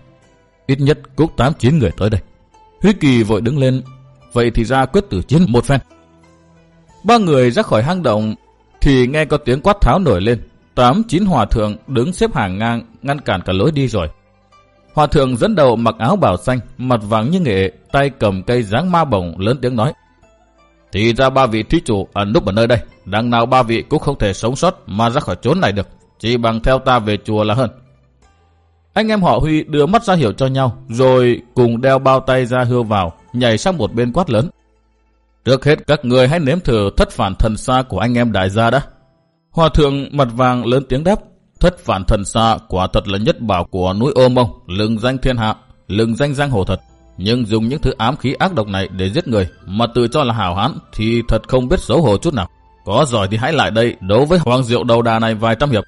ít nhất cũng 8-9 người tới đây. Huy Kỳ vội đứng lên, vậy thì ra quyết tử chiến một phen. Ba người ra khỏi hang động, thì nghe có tiếng quát tháo nổi lên. Tám chín hòa thượng đứng xếp hàng ngang, ngăn cản cả lối đi rồi. Hòa thượng dẫn đầu mặc áo bào xanh, mặt vàng như nghệ, tay cầm cây dáng ma bổng lớn tiếng nói. Thì ra ba vị thí chủ ẩn núp ở nơi đây, đằng nào ba vị cũng không thể sống sót mà ra khỏi chốn này được, chỉ bằng theo ta về chùa là hơn. Anh em họ Huy đưa mắt ra hiểu cho nhau, rồi cùng đeo bao tay ra hưa vào, nhảy sang một bên quát lớn. Trước hết các người hãy nếm thử thất phản thần xa của anh em đại gia đã. Hòa thượng mặt vàng lớn tiếng đáp, thất phản thần xa quả thật là nhất bảo của núi ô mông, lừng danh thiên hạ, lừng danh giang hồ thật. Nhưng dùng những thứ ám khí ác độc này để giết người mà tự cho là hảo hán thì thật không biết xấu hổ chút nào. Có giỏi thì hãy lại đây đấu với hoàng diệu đầu đà này vài trăm hiệp.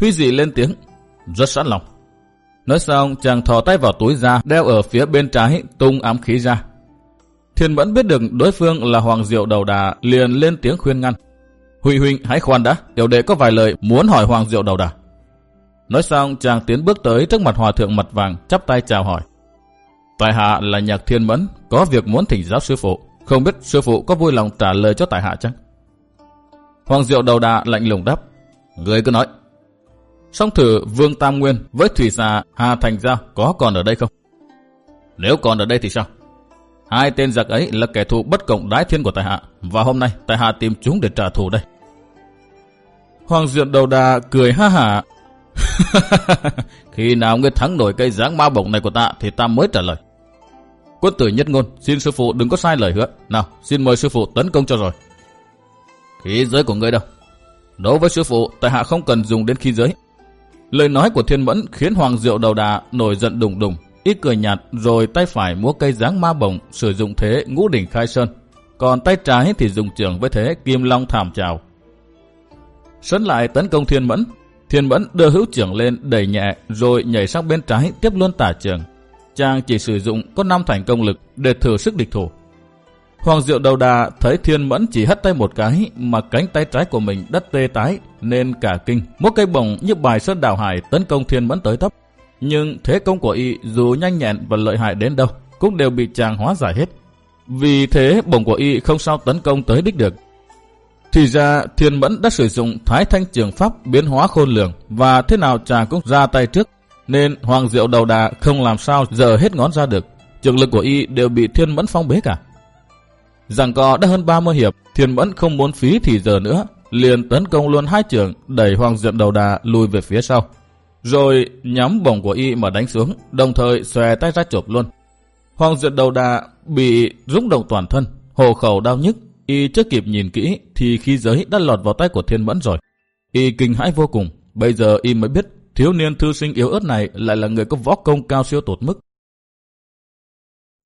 Huy dị lên tiếng, rất sẵn lòng. Nói xong chàng thò tay vào túi ra đeo ở phía bên trái tung ám khí ra. Thiên vẫn biết được đối phương là hoàng diệu đầu đà liền lên tiếng khuyên ngăn. Huy huynh hãy khoan đã, tiểu đệ có vài lời muốn hỏi hoàng diệu đầu đà. Nói xong chàng tiến bước tới trước mặt hòa thượng mặt vàng chắp tay chào hỏi. Tài hạ là nhạc thiên mẫn, có việc muốn thỉnh giáo sư phụ. Không biết sư phụ có vui lòng trả lời cho tài hạ chăng? Hoàng diệu đầu đà lạnh lùng đáp. Người cứ nói. Song thử Vương Tam Nguyên với Thủy xà Hà Thành Giao có còn ở đây không? Nếu còn ở đây thì sao? Hai tên giặc ấy là kẻ thù bất cộng đái thiên của tài hạ và hôm nay tài hạ tìm chúng để trả thù đây. Hoàng Diệu đầu đà cười ha hả. Khi nào ngươi thắng nổi cây dáng ma bổng này của ta thì ta mới trả lời. Quân tử nhất ngôn, xin sư phụ đừng có sai lời hứa. Nào, xin mời sư phụ tấn công cho rồi. Khí giới của ngươi đâu? Đối với sư phụ, tại hạ không cần dùng đến khí giới. Lời nói của thiên mẫn khiến Hoàng Diệu đầu đà nổi giận đùng đùng, ít cười nhạt rồi tay phải múa cây dáng ma bổng sử dụng thế ngũ đỉnh khai sơn. Còn tay trái thì dùng trường với thế kim long thảm trào. Sấn lại tấn công thiên mẫn, Thiên Mẫn đưa hữu trưởng lên đẩy nhẹ rồi nhảy sang bên trái tiếp luôn tả trường. Chàng chỉ sử dụng có 5 thành công lực để thử sức địch thủ. Hoàng Diệu đầu đà thấy Thiên Mẫn chỉ hất tay một cái mà cánh tay trái của mình đất tê tái nên cả kinh. Một cây bổng như bài sơn đào hải tấn công Thiên Mẫn tới tấp. Nhưng thế công của y dù nhanh nhẹn và lợi hại đến đâu cũng đều bị chàng hóa giải hết. Vì thế bổng của y không sao tấn công tới đích được. Thì ra Thiên Mẫn đã sử dụng Thái Thanh Trường Pháp biến hóa khôn lường và thế nào chàng cũng ra tay trước nên Hoàng Diệu đầu đà không làm sao giờ hết ngón ra được. Trường lực của y đều bị Thiên Mẫn phong bế cả. Giảng co đã hơn 30 hiệp, Thiên Mẫn không muốn phí thì giờ nữa, liền tấn công luôn hai trường đẩy Hoàng Diệu đầu đà lùi về phía sau. Rồi nhắm bổng của y mà đánh xuống, đồng thời xòe tay ra chụp luôn. Hoàng Duyệt đầu đà bị rung động toàn thân, hồ khẩu đau nhức, Y chưa kịp nhìn kỹ thì khí giới đã lọt vào tay của thiên mẫn rồi. Y kinh hãi vô cùng. Bây giờ Y mới biết thiếu niên thư sinh yếu ớt này lại là người có võ công cao siêu tột mức.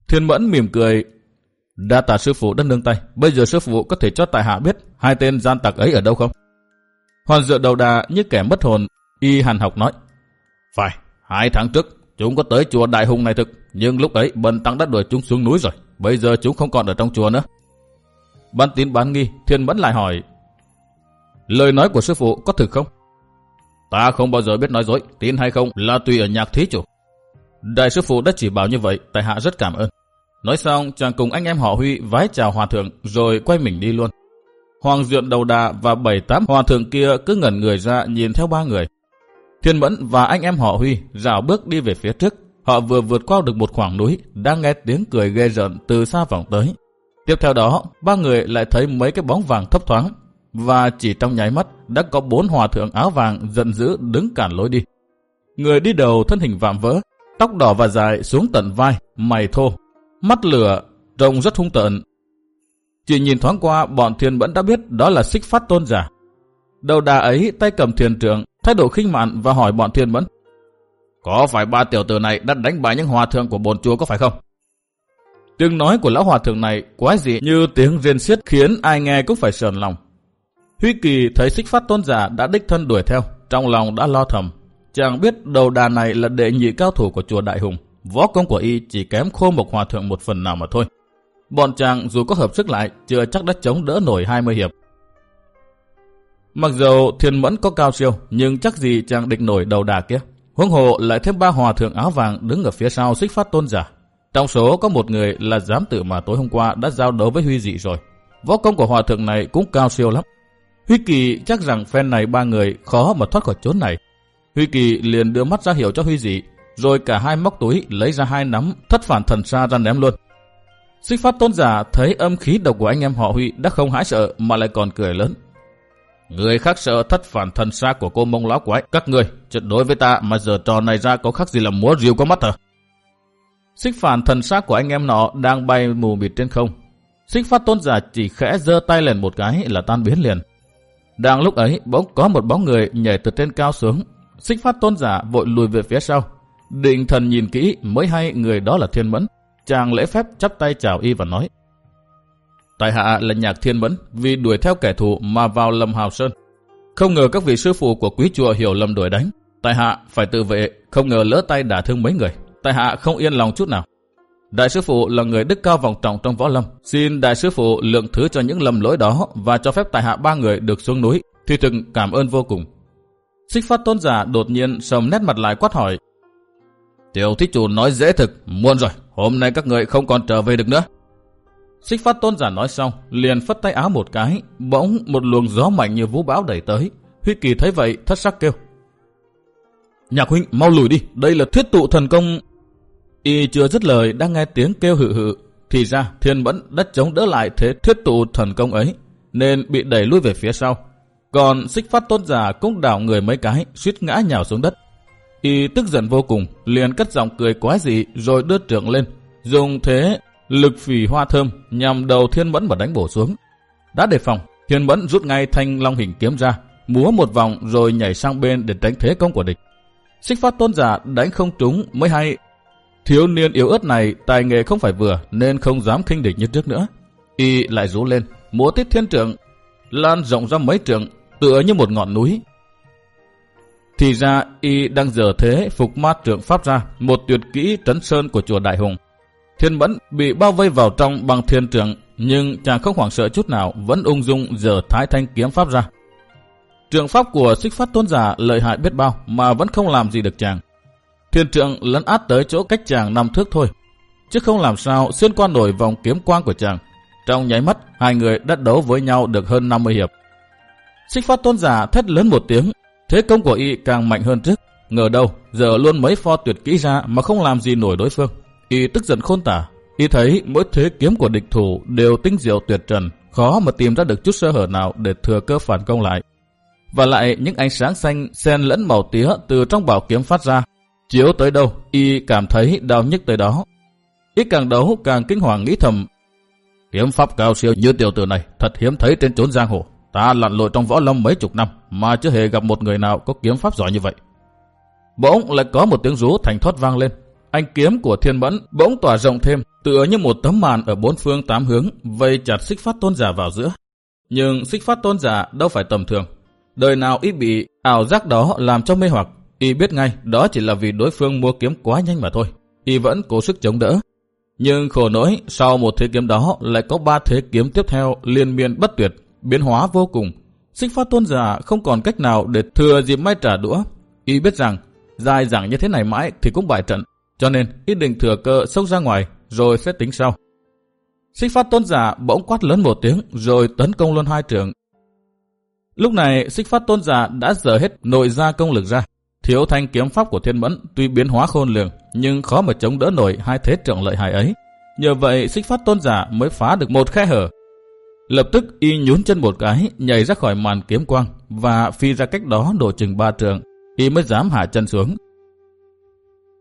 Thiên mẫn mỉm cười. Đa tạ sư phụ đã nương tay. Bây giờ sư phụ có thể cho tại hạ biết hai tên gian tặc ấy ở đâu không? Hoàn dựa đầu đà như kẻ mất hồn. Y hàn học nói. Phải, hai tháng trước chúng có tới chùa Đại Hùng này thực. Nhưng lúc ấy bần tăng đã đuổi chúng xuống núi rồi. Bây giờ chúng không còn ở trong chùa nữa. Bán tín bán nghi, thiên mẫn lại hỏi. Lời nói của sư phụ có thực không? Ta không bao giờ biết nói dối, tin hay không là tùy ở nhạc thí chủ. Đại sư phụ đã chỉ bảo như vậy, tại hạ rất cảm ơn. Nói xong, chàng cùng anh em họ Huy vái chào hòa thượng rồi quay mình đi luôn. Hoàng Duyện đầu đà và bảy tám hòa thượng kia cứ ngẩn người ra nhìn theo ba người. Thiên Mẫn và anh em họ Huy rảo bước đi về phía trước. Họ vừa vượt qua được một khoảng núi, đang nghe tiếng cười ghê rợn từ xa vọng tới. Tiếp theo đó, ba người lại thấy mấy cái bóng vàng thấp thoáng, và chỉ trong nháy mắt đã có bốn hòa thượng áo vàng giận dữ đứng cản lối đi. Người đi đầu thân hình vạm vỡ, tóc đỏ và dài xuống tận vai, mày thô, mắt lửa, trông rất hung tợn. Chỉ nhìn thoáng qua, bọn thiên vẫn đã biết đó là xích phát tôn giả. Đầu đà ấy tay cầm thiền trưởng, thái độ khinh mạn và hỏi bọn thiên mẫn. Có phải ba tiểu tử này đã đánh bại những hòa thượng của bồn chùa có phải không? Tiếng nói của lão hòa thượng này quái dị như tiếng rên xiết khiến ai nghe cũng phải sờn lòng. Huy Kỳ thấy xích phát tôn giả đã đích thân đuổi theo, trong lòng đã lo thầm. Chàng biết đầu đà này là đệ nhị cao thủ của chùa Đại Hùng, võ công của y chỉ kém khô một hòa thượng một phần nào mà thôi. Bọn chàng dù có hợp sức lại, chưa chắc đã chống đỡ nổi 20 hiệp. Mặc dù thiên mẫn có cao siêu, nhưng chắc gì chàng địch nổi đầu đà kia. Huống hồ lại thêm ba hòa thượng áo vàng đứng ở phía sau xích phát tôn giả. Trong số có một người là giám tử mà tối hôm qua đã giao đấu với Huy Dị rồi. Võ công của hòa thượng này cũng cao siêu lắm. Huy Kỳ chắc rằng phen này ba người khó mà thoát khỏi chốn này. Huy Kỳ liền đưa mắt ra hiệu cho Huy Dị, rồi cả hai móc túi lấy ra hai nắm thất phản thần xa ra ném luôn. Xích phát tôn giả thấy âm khí độc của anh em họ Huy đã không hãi sợ mà lại còn cười lớn. Người khác sợ thất phản thần xa của cô mông lão quái. Các người, trận đối với ta mà giờ trò này ra có khác gì là múa rìu có mắt hả? Xích phản thần xác của anh em nọ đang bay mù mịt trên không. Xích phát tôn giả chỉ khẽ giơ tay lên một cái là tan biến liền. Đang lúc ấy bỗng có một bóng người nhảy từ trên cao xuống. Xích phát tôn giả vội lùi về phía sau. Định thần nhìn kỹ mới hay người đó là thiên mẫn. Chàng lễ phép chắp tay chào y và nói. Tại hạ là nhạc thiên mẫn vì đuổi theo kẻ thù mà vào lầm hào sơn. Không ngờ các vị sư phụ của quý chùa hiểu lầm đuổi đánh. Tại hạ phải tự vệ, không ngờ lỡ tay đả thương mấy người. Tại hạ không yên lòng chút nào. Đại sư phụ là người đức cao vòng trọng trong võ lâm. Xin đại sư phụ lượng thứ cho những lầm lỗi đó và cho phép tại hạ ba người được xuống núi. Thì thực cảm ơn vô cùng. Xích phát tôn giả đột nhiên sầm nét mặt lại quát hỏi. Tiểu thích chủ nói dễ thực, muôn rồi, hôm nay các người không còn trở về được nữa. Xích phát tôn giả nói xong, liền phất tay áo một cái, bỗng một luồng gió mạnh như vũ bão đẩy tới. Huy Kỳ thấy vậy, thất sắc kêu. Nhạc huynh, mau lùi đi, đây là thuyết tụ thần công. Y chưa dứt lời, đang nghe tiếng kêu hự hự. Thì ra, thiên bẫn đất chống đỡ lại thế thuyết tụ thần công ấy, nên bị đẩy lui về phía sau. Còn xích phát tôn giả cũng đảo người mấy cái, suýt ngã nhào xuống đất. Y tức giận vô cùng, liền cất giọng cười quái dị rồi đưa trưởng lên, dùng thế lực phì hoa thơm nhằm đầu thiên mẫn và đánh bổ xuống. Đã đề phòng, thiên mẫn rút ngay thanh long hình kiếm ra, múa một vòng rồi nhảy sang bên để tránh thế công của địch. Xích phát tôn giả đánh không trúng mới hay. Thiếu niên yếu ớt này tài nghệ không phải vừa nên không dám khinh địch như trước nữa. Y lại rú lên, múa tiết thiên trưởng, lan rộng ra mấy trường, tựa như một ngọn núi. Thì ra y đang dở thế phục ma trưởng pháp ra, một tuyệt kỹ trấn sơn của chùa Đại Hùng. Thiên Mẫn bị bao vây vào trong bằng thiên trưởng, nhưng chàng không hoảng sợ chút nào, vẫn ung dung dở thái thanh kiếm pháp ra. Trường pháp của xích phát tôn giả lợi hại biết bao mà vẫn không làm gì được chàng. Thiên trượng lấn át tới chỗ cách chàng năm thước thôi, chứ không làm sao xuyên qua nổi vòng kiếm quang của chàng. Trong nháy mắt, hai người đã đấu với nhau được hơn 50 hiệp. Xích phát tôn giả thét lớn một tiếng, thế công của y càng mạnh hơn trước. Ngờ đâu, giờ luôn mấy pho tuyệt kỹ ra mà không làm gì nổi đối phương. Y tức giận khôn tả, y thấy mỗi thế kiếm của địch thủ đều tinh diệu tuyệt trần, khó mà tìm ra được chút sơ hở nào để thừa cơ phản công lại. Và lại những ánh sáng xanh xen lẫn màu tía từ trong bảo kiếm phát ra. Chiếu tới đâu, y cảm thấy đau nhức tới đó. Y càng đấu càng kinh hoàng nghĩ thầm. Kiếm pháp cao siêu như tiểu tử này thật hiếm thấy trên chốn giang hồ. Ta lặn lội trong võ lâm mấy chục năm mà chưa hề gặp một người nào có kiếm pháp giỏi như vậy. Bỗng lại có một tiếng rú thành thoát vang lên. Anh kiếm của thiên mẫn bỗng tỏa rộng thêm, tựa như một tấm màn ở bốn phương tám hướng, vây chặt xích phát tôn giả vào giữa. Nhưng xích phát tôn giả đâu phải tầm thường. Đời nào y bị ảo giác đó làm cho mê hoặc, y biết ngay đó chỉ là vì đối phương mua kiếm quá nhanh mà thôi. Y vẫn cố sức chống đỡ. Nhưng khổ nỗi, sau một thế kiếm đó lại có ba thế kiếm tiếp theo liên miên bất tuyệt, biến hóa vô cùng. Xích phát tôn giả không còn cách nào để thừa dịp may trả đũa. Y biết rằng, dài dẳng như thế này mãi thì cũng bại trận, cho nên y định thừa cơ xông ra ngoài rồi sẽ tính sau. Xích phát tôn giả bỗng quát lớn một tiếng rồi tấn công luôn hai trường. Lúc này xích phát tôn giả đã dở hết nội ra công lực ra. Thiếu thanh kiếm pháp của thiên mẫn tuy biến hóa khôn lường nhưng khó mà chống đỡ nổi hai thế trưởng lợi hại ấy. Nhờ vậy xích phát tôn giả mới phá được một khe hở. Lập tức y nhún chân một cái, nhảy ra khỏi màn kiếm quang và phi ra cách đó độ chừng ba trường. Y mới dám hạ chân xuống.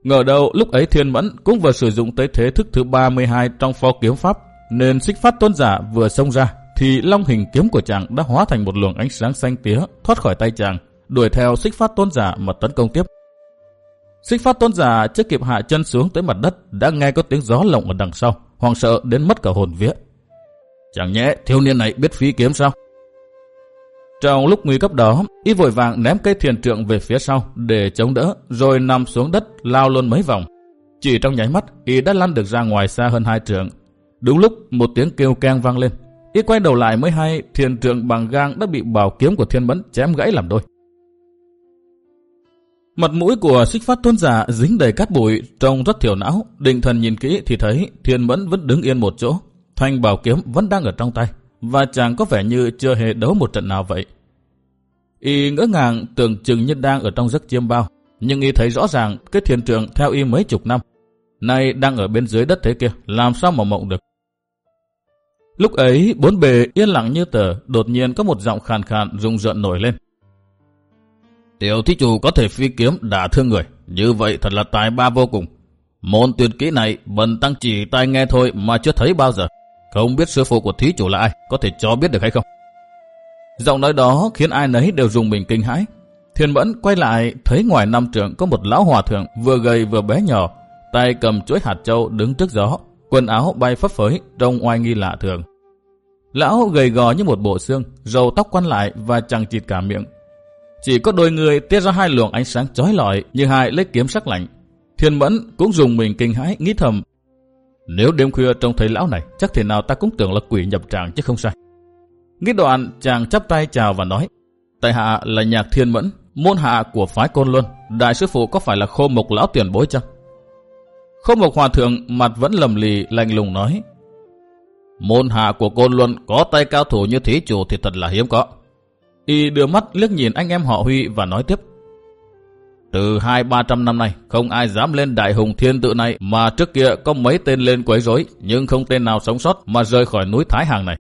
Ngờ đâu lúc ấy thiên mẫn cũng vừa sử dụng tới thế thức thứ 32 trong phó kiếm pháp nên xích phát tôn giả vừa xông ra thì long hình kiếm của chàng đã hóa thành một luồng ánh sáng xanh tía thoát khỏi tay chàng, đuổi theo xích phát tôn giả mà tấn công tiếp. Xích phát tôn giả chưa kịp hạ chân xuống tới mặt đất đã nghe có tiếng gió lộng ở đằng sau, hoàng sợ đến mất cả hồn vía. Chẳng nhẽ thiếu niên này biết phí kiếm sao? Trong lúc nguy cấp đó, y vội vàng ném cây thiền trượng về phía sau để chống đỡ, rồi nằm xuống đất lao luôn mấy vòng. Chỉ trong nháy mắt, y đã lăn được ra ngoài xa hơn hai trượng. Đúng lúc một tiếng kêu keng vang lên, y quay đầu lại mới hay thiền trượng bằng gang đã bị bảo kiếm của thiên bấn chém gãy làm đôi. Mặt mũi của xích phát tôn giả dính đầy cát bụi, trông rất thiểu não. Định thần nhìn kỹ thì thấy thiên mẫn vẫn đứng yên một chỗ. Thanh bảo kiếm vẫn đang ở trong tay, và chàng có vẻ như chưa hề đấu một trận nào vậy. Y ngỡ ngàng tưởng chừng như đang ở trong giấc chiêm bao, nhưng y thấy rõ ràng cái thiền trường theo y mấy chục năm, nay đang ở bên dưới đất thế kia, làm sao mà mộng được. Lúc ấy, bốn bề yên lặng như tờ, đột nhiên có một giọng khàn khàn rung rợn nổi lên. Tiểu thí chủ có thể phi kiếm đả thương người, như vậy thật là tài ba vô cùng. Môn tuyệt kỹ này bần tăng chỉ tai nghe thôi mà chưa thấy bao giờ. Không biết sư phụ của thí chủ là ai, có thể cho biết được hay không? Giọng nói đó khiến ai nấy đều dùng mình kinh hãi. Thiên Mẫn quay lại thấy ngoài năm trường có một lão hòa thượng vừa gầy vừa bé nhỏ, tay cầm chuỗi hạt châu đứng trước gió, quần áo bay phấp phới, trông oai nghi lạ thường. Lão gầy gò như một bộ xương, râu tóc quăn lại và chẳng chịt cả miệng, chỉ có đôi người tiết ra hai luồng ánh sáng chói lọi như hai lấy kiếm sắc lạnh. Thiên Mẫn cũng dùng mình kinh hãi nghĩ thầm. Nếu đêm khuya trông thấy lão này, chắc thế nào ta cũng tưởng là quỷ nhập tràng chứ không sai. Nghĩ đoạn, chàng chắp tay chào và nói. Tại hạ là nhạc thiên mẫn, môn hạ của phái côn luân. Đại sư phụ có phải là khô mộc lão tiền bối chăng? Khô mộc hòa thượng mặt vẫn lầm lì lạnh lùng nói. Môn hạ của côn luân có tay cao thủ như thí chủ thì thật là hiếm có. Y đưa mắt liếc nhìn anh em họ Huy và nói tiếp. Từ hai ba trăm năm nay, không ai dám lên đại hùng thiên tự này mà trước kia có mấy tên lên quấy rối, nhưng không tên nào sống sót mà rời khỏi núi Thái Hàng này.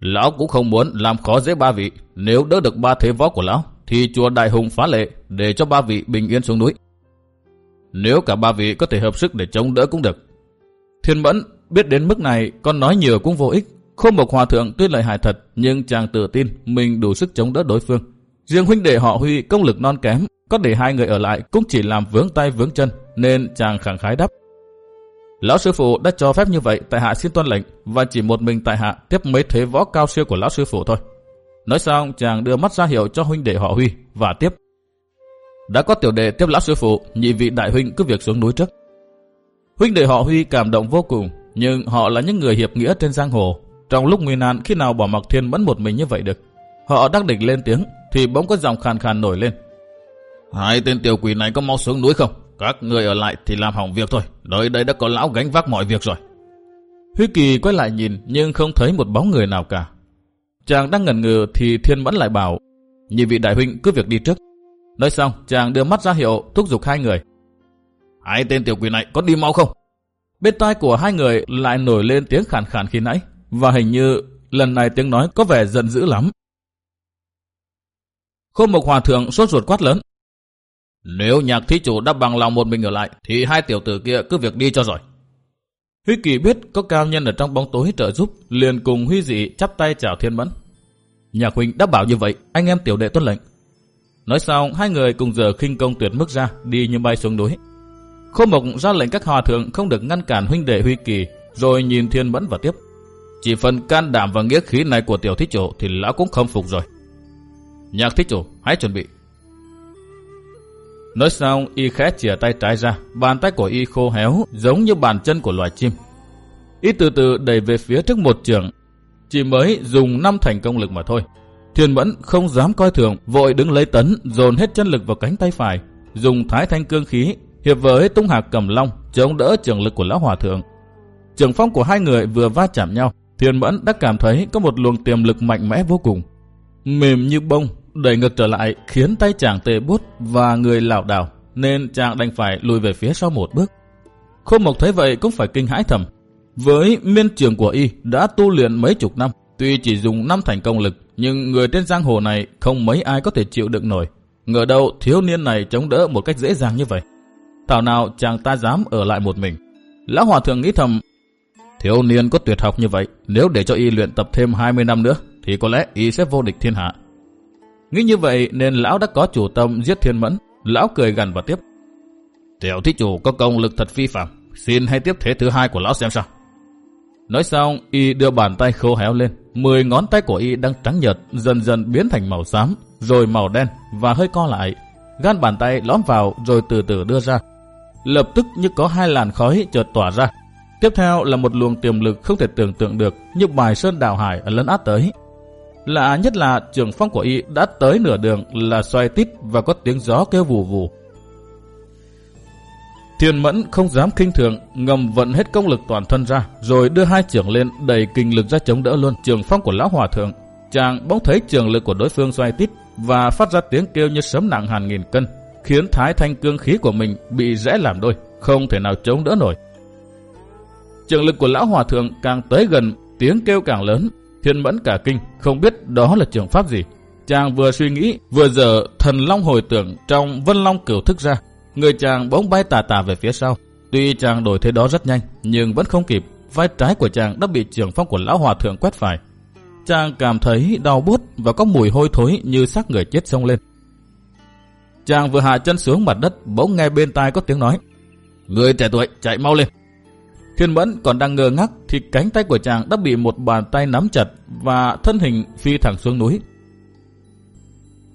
Lão cũng không muốn làm khó dễ ba vị, nếu đỡ được ba thế võ của lão, thì chùa đại hùng phá lệ để cho ba vị bình yên xuống núi. Nếu cả ba vị có thể hợp sức để chống đỡ cũng được. Thiên Mẫn biết đến mức này, con nói nhiều cũng vô ích, không Mộc Hòa Thượng tuy lợi hại thật, nhưng chàng tự tin mình đủ sức chống đỡ đối phương. Riêng huynh đệ họ Huy công lực non kém, có để hai người ở lại cũng chỉ làm vướng tay vướng chân, nên chàng khẳng khái đáp. Lão sư phụ đã cho phép như vậy, tại hạ xin tuân lệnh, và chỉ một mình tại hạ tiếp mấy thế võ cao siêu của lão sư phụ thôi. Nói xong, chàng đưa mắt ra hiệu cho huynh đệ họ Huy và tiếp. Đã có tiểu đệ tiếp lão sư phụ, nhị vị đại huynh cứ việc xuống núi trước. Huynh đệ họ Huy cảm động vô cùng, nhưng họ là những người hiệp nghĩa trên giang hồ, trong lúc nguy nan khi nào bỏ mặc thiên mẫn một mình như vậy được. Họ đắc định lên tiếng thì bỗng có giọng khàn khàn nổi lên. Hai tên tiểu quỷ này có mau xuống núi không? Các người ở lại thì làm hỏng việc thôi. Đợi đây đã có lão gánh vác mọi việc rồi. Huy Kỳ quay lại nhìn, nhưng không thấy một bóng người nào cả. Chàng đang ngần ngừ thì thiên mẫn lại bảo, Nhị vị đại huynh, cứ việc đi trước. Nói xong, chàng đưa mắt ra hiệu thúc giục hai người. Hai tên tiểu quỷ này có đi mau không? Bên tai của hai người lại nổi lên tiếng khàn khàn khi nãy, và hình như lần này tiếng nói có vẻ giận dữ lắm. Khôn Mộc Hòa Thượng sốt ruột quát lớn. Nếu nhạc thí chủ đã bằng lòng một mình ở lại, thì hai tiểu tử kia cứ việc đi cho rồi. Huy Kỳ biết có cao nhân ở trong bóng tối trợ giúp, liền cùng Huy Dị chắp tay chào thiên mẫn. Nhạc huynh đã bảo như vậy, anh em tiểu đệ tuân lệnh. Nói xong, hai người cùng giờ khinh công tuyệt mức ra, đi như bay xuống núi. Khôn Mộc ra lệnh các hòa thượng không được ngăn cản huynh đệ Huy Kỳ, rồi nhìn thiên mẫn và tiếp. Chỉ phần can đảm và nghĩa khí này của tiểu thích chủ thì lão cũng không phục rồi. Nhạc thích chủ, hãy chuẩn bị. Nói xong, y khẽ chìa tay trái ra, bàn tay của y khô héo, giống như bàn chân của loài chim. Y từ từ đẩy về phía trước một trường, chỉ mới dùng năm thành công lực mà thôi. Thiên Mẫn không dám coi thường, vội đứng lấy tấn, dồn hết chân lực vào cánh tay phải, dùng thái thanh cương khí, hiệp với tung hạc cầm long, chống đỡ trường lực của lão hòa thượng. Trường phong của hai người vừa va chạm nhau, Thiên Mẫn đã cảm thấy có một luồng tiềm lực mạnh mẽ vô cùng. Mềm như bông, đẩy ngược trở lại khiến tay chàng tê bút và người lảo đảo, nên chàng đành phải lùi về phía sau một bước. Khô Mộc thấy vậy cũng phải kinh hãi thầm. Với miên trường của y đã tu luyện mấy chục năm, tuy chỉ dùng năm thành công lực, nhưng người trên giang hồ này không mấy ai có thể chịu đựng nổi. Ngờ đâu thiếu niên này chống đỡ một cách dễ dàng như vậy. Thảo nào chàng ta dám ở lại một mình. Lão Hòa Thượng nghĩ thầm, thiếu niên có tuyệt học như vậy, nếu để cho y luyện tập thêm 20 năm nữa, thì có lẽ y sẽ vô địch thiên hạ. Nghĩ như vậy nên lão đã có chủ tâm giết thiên mẫn. Lão cười gần và tiếp. Tiểu thí chủ có công lực thật phi phạm. Xin hãy tiếp thế thứ hai của lão xem sao. Nói xong, y đưa bàn tay khô héo lên. Mười ngón tay của y đang trắng nhợt, dần dần biến thành màu xám, rồi màu đen và hơi co lại. Gan bàn tay lõm vào rồi từ từ đưa ra. Lập tức như có hai làn khói chợt tỏa ra. Tiếp theo là một luồng tiềm lực không thể tưởng tượng được như bài sơn đào hải lấn át tới. Lạ nhất là trường phong của y đã tới nửa đường là xoay tít và có tiếng gió kêu vù vù. Thiên mẫn không dám kinh thường, ngầm vận hết công lực toàn thân ra, rồi đưa hai trưởng lên đẩy kinh lực ra chống đỡ luôn trường phong của lão hòa thượng. Chàng bỗng thấy trường lực của đối phương xoay tít và phát ra tiếng kêu như sấm nặng hàng nghìn cân, khiến thái thanh cương khí của mình bị rẽ làm đôi, không thể nào chống đỡ nổi. Trường lực của lão hòa thượng càng tới gần, tiếng kêu càng lớn, thiên mẫn cả kinh, không biết đó là trường pháp gì. Chàng vừa suy nghĩ, vừa giờ thần long hồi tưởng trong vân long cửu thức ra, Người chàng bỗng bay tà tà về phía sau. Tuy chàng đổi thế đó rất nhanh, nhưng vẫn không kịp. Vai trái của chàng đã bị trường phong của lão hòa thượng quét phải. Chàng cảm thấy đau bút và có mùi hôi thối như xác người chết xông lên. Chàng vừa hạ chân xuống mặt đất, bỗng nghe bên tai có tiếng nói. Người trẻ tuổi, chạy mau lên. Thiên Mẫn còn đang ngơ ngác thì cánh tay của chàng đã bị một bàn tay nắm chặt và thân hình phi thẳng xuống núi.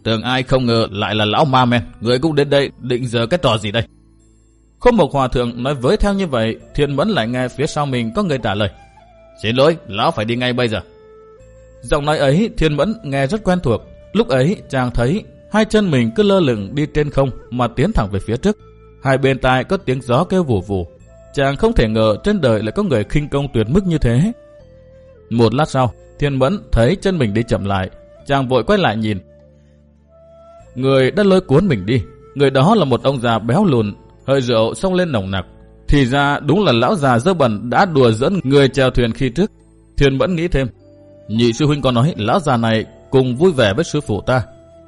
Tưởng ai không ngờ lại là lão ma men, người cũng đến đây định giờ cái trò gì đây? Không một hòa thượng nói với theo như vậy, thiên mẫn lại nghe phía sau mình có người trả lời. Xin lỗi, lão phải đi ngay bây giờ. Giọng nói ấy thiên mẫn nghe rất quen thuộc. Lúc ấy chàng thấy hai chân mình cứ lơ lửng đi trên không mà tiến thẳng về phía trước. Hai bên tai có tiếng gió kêu vù vù. Chàng không thể ngờ trên đời lại có người khinh công tuyệt mức như thế. Một lát sau, thiên mẫn thấy chân mình đi chậm lại. Chàng vội quay lại nhìn, Người đã lôi cuốn mình đi. Người đó là một ông già béo lùn, hơi rượu xông lên nồng nặc. Thì ra đúng là lão già dơ bẩn đã đùa dẫn người chèo thuyền khi trước. Thiên vẫn nghĩ thêm. Nhị sư huynh có nói lão già này cùng vui vẻ với sư phụ ta.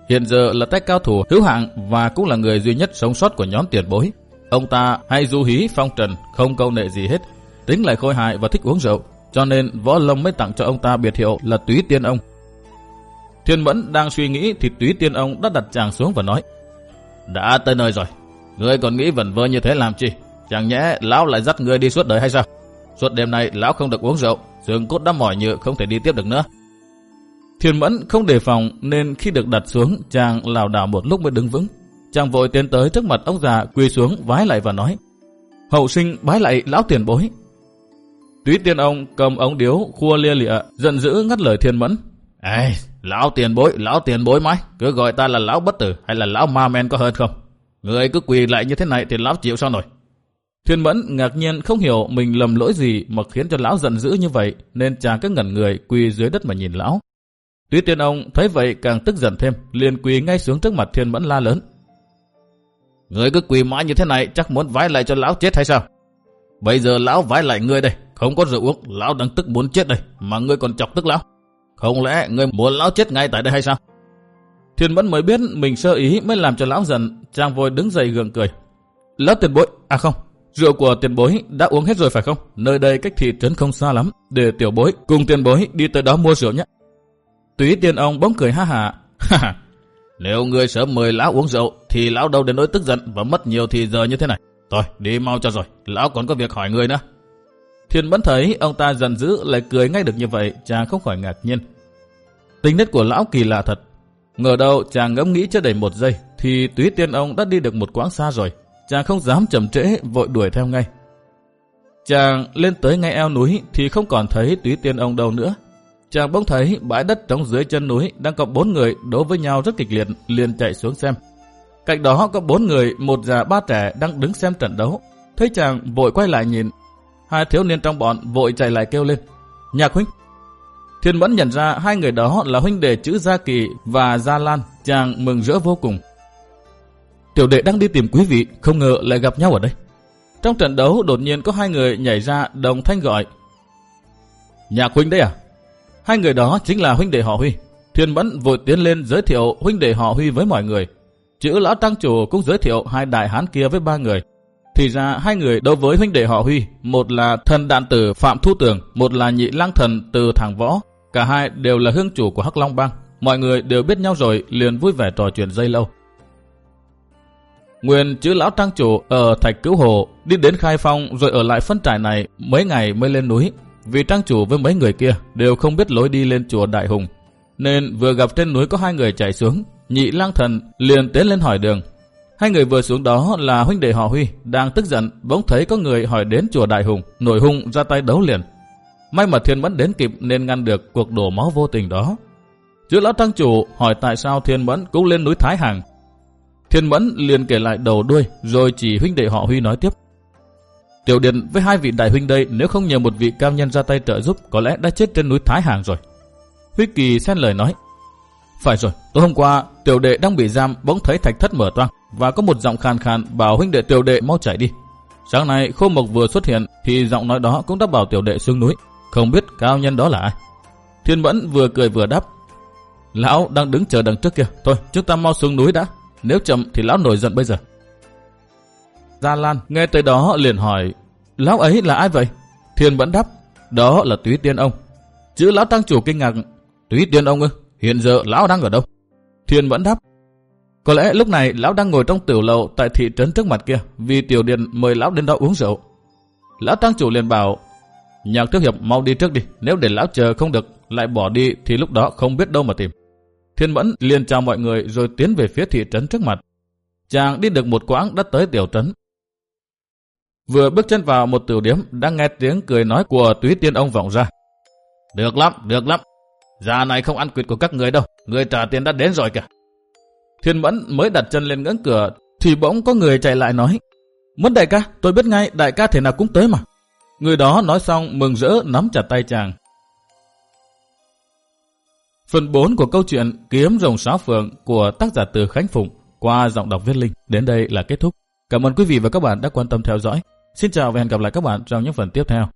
Hiện giờ là tay cao thủ hữu hạng và cũng là người duy nhất sống sót của nhóm tiền bối. Ông ta hay du hí phong trần, không câu nệ gì hết. Tính lại khôi hại và thích uống rượu. Cho nên võ lâm mới tặng cho ông ta biệt hiệu là túy tiên ông. Thiên Mẫn đang suy nghĩ thì túy tiên ông đã đặt chàng xuống và nói. Đã tới nơi rồi, ngươi còn nghĩ vẩn vơ như thế làm chi? Chẳng nhẽ lão lại dắt ngươi đi suốt đời hay sao? Suốt đêm nay lão không được uống rượu, xương cốt đã mỏi nhựa không thể đi tiếp được nữa. Thiên Mẫn không đề phòng nên khi được đặt xuống chàng lảo đảo một lúc mới đứng vững. Chàng vội tiến tới trước mặt ông già quỳ xuống vái lại và nói Hậu sinh bái lại lão tiền bối. Túy tiên ông cầm ống điếu khua lia lịa giận dữ ngắt lời thiên mẫn. Ê, Lão tiền bối, lão tiền bối mãi, cứ gọi ta là lão bất tử hay là lão ma men có hơn không? Người cứ quỳ lại như thế này thì lão chịu sao nổi? thiên mẫn ngạc nhiên không hiểu mình lầm lỗi gì mà khiến cho lão giận dữ như vậy, nên chàng cứ ngẩn người quỳ dưới đất mà nhìn lão. túy tiên ông thấy vậy càng tức giận thêm, liền quỳ ngay xuống trước mặt thiên mẫn la lớn. Người cứ quỳ mãi như thế này chắc muốn vái lại cho lão chết hay sao? Bây giờ lão vái lại ngươi đây, không có rượu uống, lão đang tức muốn chết đây, mà ngươi còn chọc tức lão. Không lẽ người muốn lão chết ngay tại đây hay sao? Thiên Mẫn mới biết mình sơ ý mới làm cho lão giận, chàng vội đứng dậy gượng cười. Lão tiền bối, à không, rượu của tiền bối đã uống hết rồi phải không? Nơi đây cách thị trấn không xa lắm, để tiểu bối cùng tiền bối đi tới đó mua rượu nhé. Túy tiền ông bỗng cười ha hà. Nếu người sớm mời lão uống rượu, thì lão đâu đến nỗi tức giận và mất nhiều thì giờ như thế này. Thôi, đi mau cho rồi, lão còn có việc hỏi người nữa. Thiên Mẫn thấy ông ta giận dữ lại cười ngay được như vậy, chàng không khỏi ngạc nhiên. Tính nết của lão kỳ lạ thật. Ngờ đâu chàng ngẫm nghĩ chưa đầy một giây, thì túy tiên ông đã đi được một quãng xa rồi. Chàng không dám chậm trễ, vội đuổi theo ngay. Chàng lên tới ngay eo núi thì không còn thấy túy tiên ông đâu nữa. Chàng bỗng thấy bãi đất trống dưới chân núi đang có bốn người đấu với nhau rất kịch liệt, liền chạy xuống xem. Cạnh đó có bốn người, một già ba trẻ đang đứng xem trận đấu. Thấy chàng vội quay lại nhìn, hai thiếu niên trong bọn vội chạy lại kêu lên. Nhạc huynh. Thiên Mẫn nhận ra hai người đó là huynh đệ chữ Gia Kỳ và Gia Lan, chàng mừng rỡ vô cùng. Tiểu đệ đang đi tìm quý vị, không ngờ lại gặp nhau ở đây. Trong trận đấu đột nhiên có hai người nhảy ra đồng thanh gọi. Nhạc huynh đấy à? Hai người đó chính là huynh đệ họ Huy. Thiên Mẫn vội tiến lên giới thiệu huynh đệ họ Huy với mọi người. Chữ lão trang chủ cũng giới thiệu hai đại hán kia với ba người. Thì ra hai người đối với huynh đệ họ Huy, một là thần đạn tử Phạm Thu Tường, một là nhị lang thần từ Thằng Võ. Cả hai đều là hương chủ của Hắc Long Bang. Mọi người đều biết nhau rồi, liền vui vẻ trò chuyện dây lâu. Nguyên chữ lão trang chủ ở Thạch Cứu Hồ đi đến Khai Phong rồi ở lại phân trại này mấy ngày mới lên núi. Vì trang chủ với mấy người kia đều không biết lối đi lên chùa Đại Hùng. Nên vừa gặp trên núi có hai người chạy xuống, nhị lang thần liền tiến lên hỏi đường. Hai người vừa xuống đó là huynh đệ họ Huy, đang tức giận, bỗng thấy có người hỏi đến chùa Đại Hùng, nổi hung ra tay đấu liền. May mà thiên mẫn đến kịp nên ngăn được cuộc đổ máu vô tình đó. trước lão trang chủ hỏi tại sao thiên mẫn cũng lên núi Thái Hàng. Thiên mẫn liền kể lại đầu đuôi rồi chỉ huynh đệ họ Huy nói tiếp. Tiểu Điện với hai vị đại huynh đây nếu không nhờ một vị cao nhân ra tay trợ giúp có lẽ đã chết trên núi Thái Hàng rồi. Huy Kỳ xen lời nói. Phải rồi, tối hôm qua tiểu đệ đang bị giam bỗng thấy thạch thất mở toang và có một giọng khàn khàn bảo huynh đệ tiểu đệ mau chạy đi. Sáng nay khô mộc vừa xuất hiện thì giọng nói đó cũng đã bảo tiểu đệ xuống núi. Không biết cao nhân đó là ai. Thiên Mẫn vừa cười vừa đáp. Lão đang đứng chờ đằng trước kia. Thôi chúng ta mau xuống núi đã. Nếu chậm thì lão nổi giận bây giờ. Gia Lan nghe tới đó liền hỏi. Lão ấy là ai vậy? Thiên vẫn đáp. Đó là túy tiên ông. Chữ lão tăng chủ kinh ngạc. Túy tiên ông ư? Hiện giờ lão đang ở đâu? Thiên vẫn đáp. Có lẽ lúc này lão đang ngồi trong tiểu lầu tại thị trấn trước mặt kia vì tiểu điện mời lão đến đó uống rượu. Lão tăng chủ liền bảo Nhạc trước hiệp mau đi trước đi, nếu để lão chờ không được, lại bỏ đi thì lúc đó không biết đâu mà tìm. Thiên Mẫn liền chào mọi người rồi tiến về phía thị trấn trước mặt. Chàng đi được một quãng đã tới tiểu trấn. Vừa bước chân vào một tiểu điếm đang nghe tiếng cười nói của túy tiên ông vọng ra. Được lắm, được lắm. Già này không ăn quyệt của các người đâu, người trả tiền đã đến rồi kìa. Thiên Mẫn mới đặt chân lên ngưỡng cửa thì bỗng có người chạy lại nói. Mẫn đại ca, tôi biết ngay đại ca thể nào cũng tới mà. Người đó nói xong mừng rỡ nắm chặt tay chàng. Phần 4 của câu chuyện Kiếm rồng sáu phượng của tác giả từ Khánh Phụng qua giọng đọc viết linh đến đây là kết thúc. Cảm ơn quý vị và các bạn đã quan tâm theo dõi. Xin chào và hẹn gặp lại các bạn trong những phần tiếp theo.